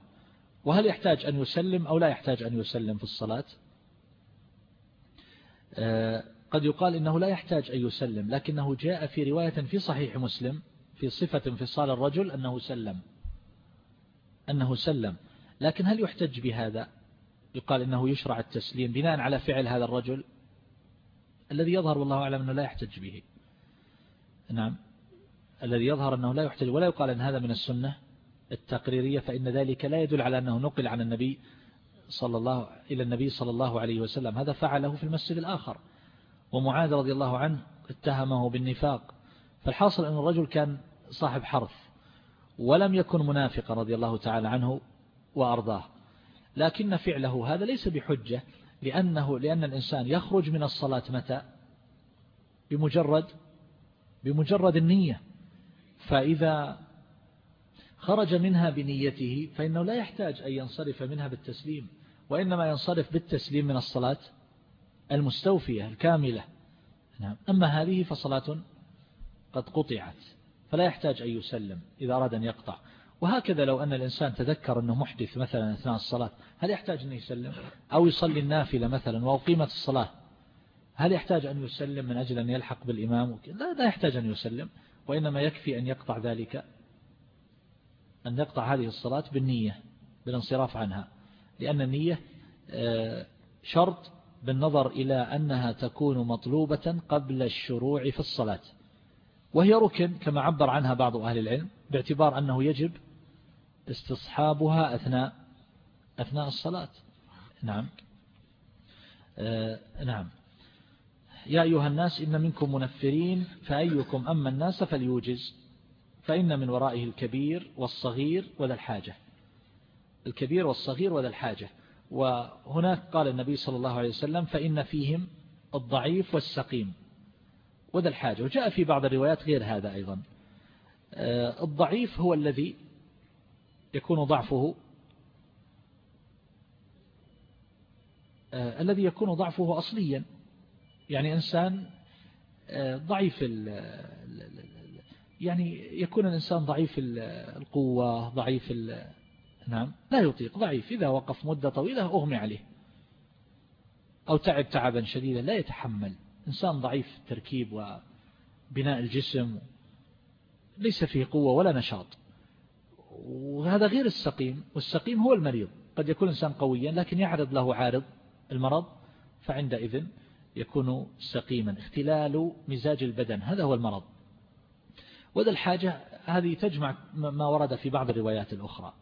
وهل يحتاج أن يسلم أو لا يحتاج أن يسلم في الصلاة؟ آه، قد يقال إنه لا يحتاج أن يسلم لكنه جاء في رواية في صحيح مسلم في صفة انفصال الرجل أنه سلم أنه سلم. لكن هل يحتج بهذا؟ يقال إنه يشرع التسليم بناء على فعل هذا الرجل الذي يظهر والله أعلم أنه لا يحتج به. نعم. الذي يظهر أنه لا يحتج ولا يقال أن هذا من السنة. التقريرية فإن ذلك لا يدل على أنه نقل عن النبي صلى الله إلى النبي صلى الله عليه وسلم. هذا فعله في المسجد الآخر. ومعاذ رضي الله عنه اتهمه بالنفاق. فالحاصل أن الرجل كان صاحب حرث ولم يكن منافقا رضي الله تعالى عنه وأرضاه. لكن فعله هذا ليس بحجة لأنه لأن الإنسان يخرج من الصلاة متى؟ بمجرد بمجرد النية. فإذا خرج منها بنيته فإنه لا يحتاج أن ينصرف منها بالتسليم وإنما ينصرف بالتسليم من الصلاة المستوفية الكاملة. نعم. أما هذه فصلاة قد قطعت فلا يحتاج أن يسلم إذا أراد أن يقطع. وهكذا لو أن الإنسان تذكر أنه محدث مثلا أثناء الصلاة هل يحتاج أن يسلم؟ أو يصلي النافلة مثلا وأقيمت الصلاة هل يحتاج أن يسلم من أجل أن يلحق بالإمام؟ لا لا يحتاج أن يسلم وإنما يكفي أن يقطع ذلك. أن يقطع هذه الصلاة بالنية بالانصراف عنها لأن النية آه، شرط بالنظر إلى أنها تكون مطلوبة قبل الشروع في الصلاة. وهي ركن كما عبر عنها بعض أهل العلم باعتبار أنه يجب استصحابها أثناء أثناء الصلاة. نعم. آه نعم. يا أيها الناس إن منكم منفرين فأيكم أما الناس فليوجز. فإن من ورائه الكبير والصغير وذا الحاجة. الكبير والصغير وذا الحاجة. وهناك قال النبي صلى الله عليه وسلم فإن فيهم الضعيف والسقيم وذا الحاجة. وجاء في بعض الروايات غير هذا أيضا. آه، الضعيف هو الذي يكون ضعفه آه، الذي يكون ضعفه أصليا. يعني إنسان آه، ضعيف يعني يكون الإنسان ضعيف القوة ضعيف نعم لا يطيق ضعيف. إذا وقف مدة طويلة أغمي عليه. أو تعب تعبا شديدا لا يتحمل. إنسان ضعيف التركيب وبناء الجسم ليس فيه قوة ولا نشاط. وهذا غير السقيم. والسقيم هو المريض. قد يكون إنسان قويا لكن يعرض له عارض المرض فعندئذ يكون سقيما. اختلال مزاج البدن هذا هو المرض. وذا الحاجة هذه تجمع ما ورد في بعض الروايات الأخرى.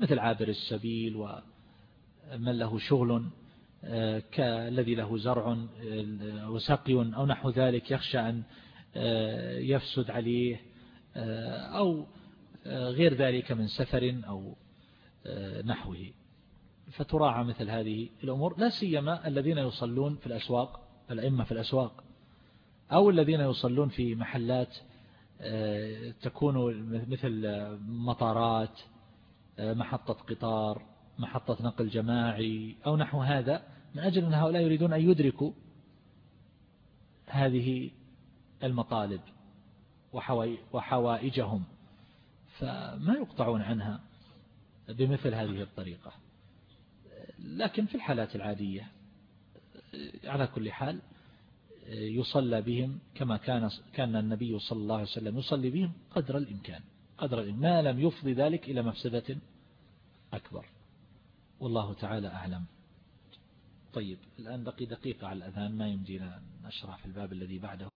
مثل عابر السبيل ومن له شغل آه، كالذي له زرع آه، وسقي أو نحو ذلك يخشى أن آه، يفسد عليه أو غير ذلك من سفر أو نحوه. فتراعى مثل هذه الأمور. لا سيما الذين يصلون في الأسواق الأئمة في الأسواق أو الذين يصلون في محلات تكون مثل مطارات محطة قطار محطة نقل جماعي أو نحو هذا من أجل أن هؤلاء يريدون أن يدركوا هذه المطالب وحوائجهم. فما يقطعون عنها بمثل هذه الطريقة. لكن في الحالات العادية على كل حال يصلى بهم كما كان كان النبي صلى الله عليه وسلم يصلي بهم قدر الإمكان قدر الإمكان. ما لم يفضي ذلك إلى مفسدة أكبر. والله تعالى أعلم. طيب الآن بقي دقيقة على الأذان ما يمدينا نشرح في الباب الذي بعده.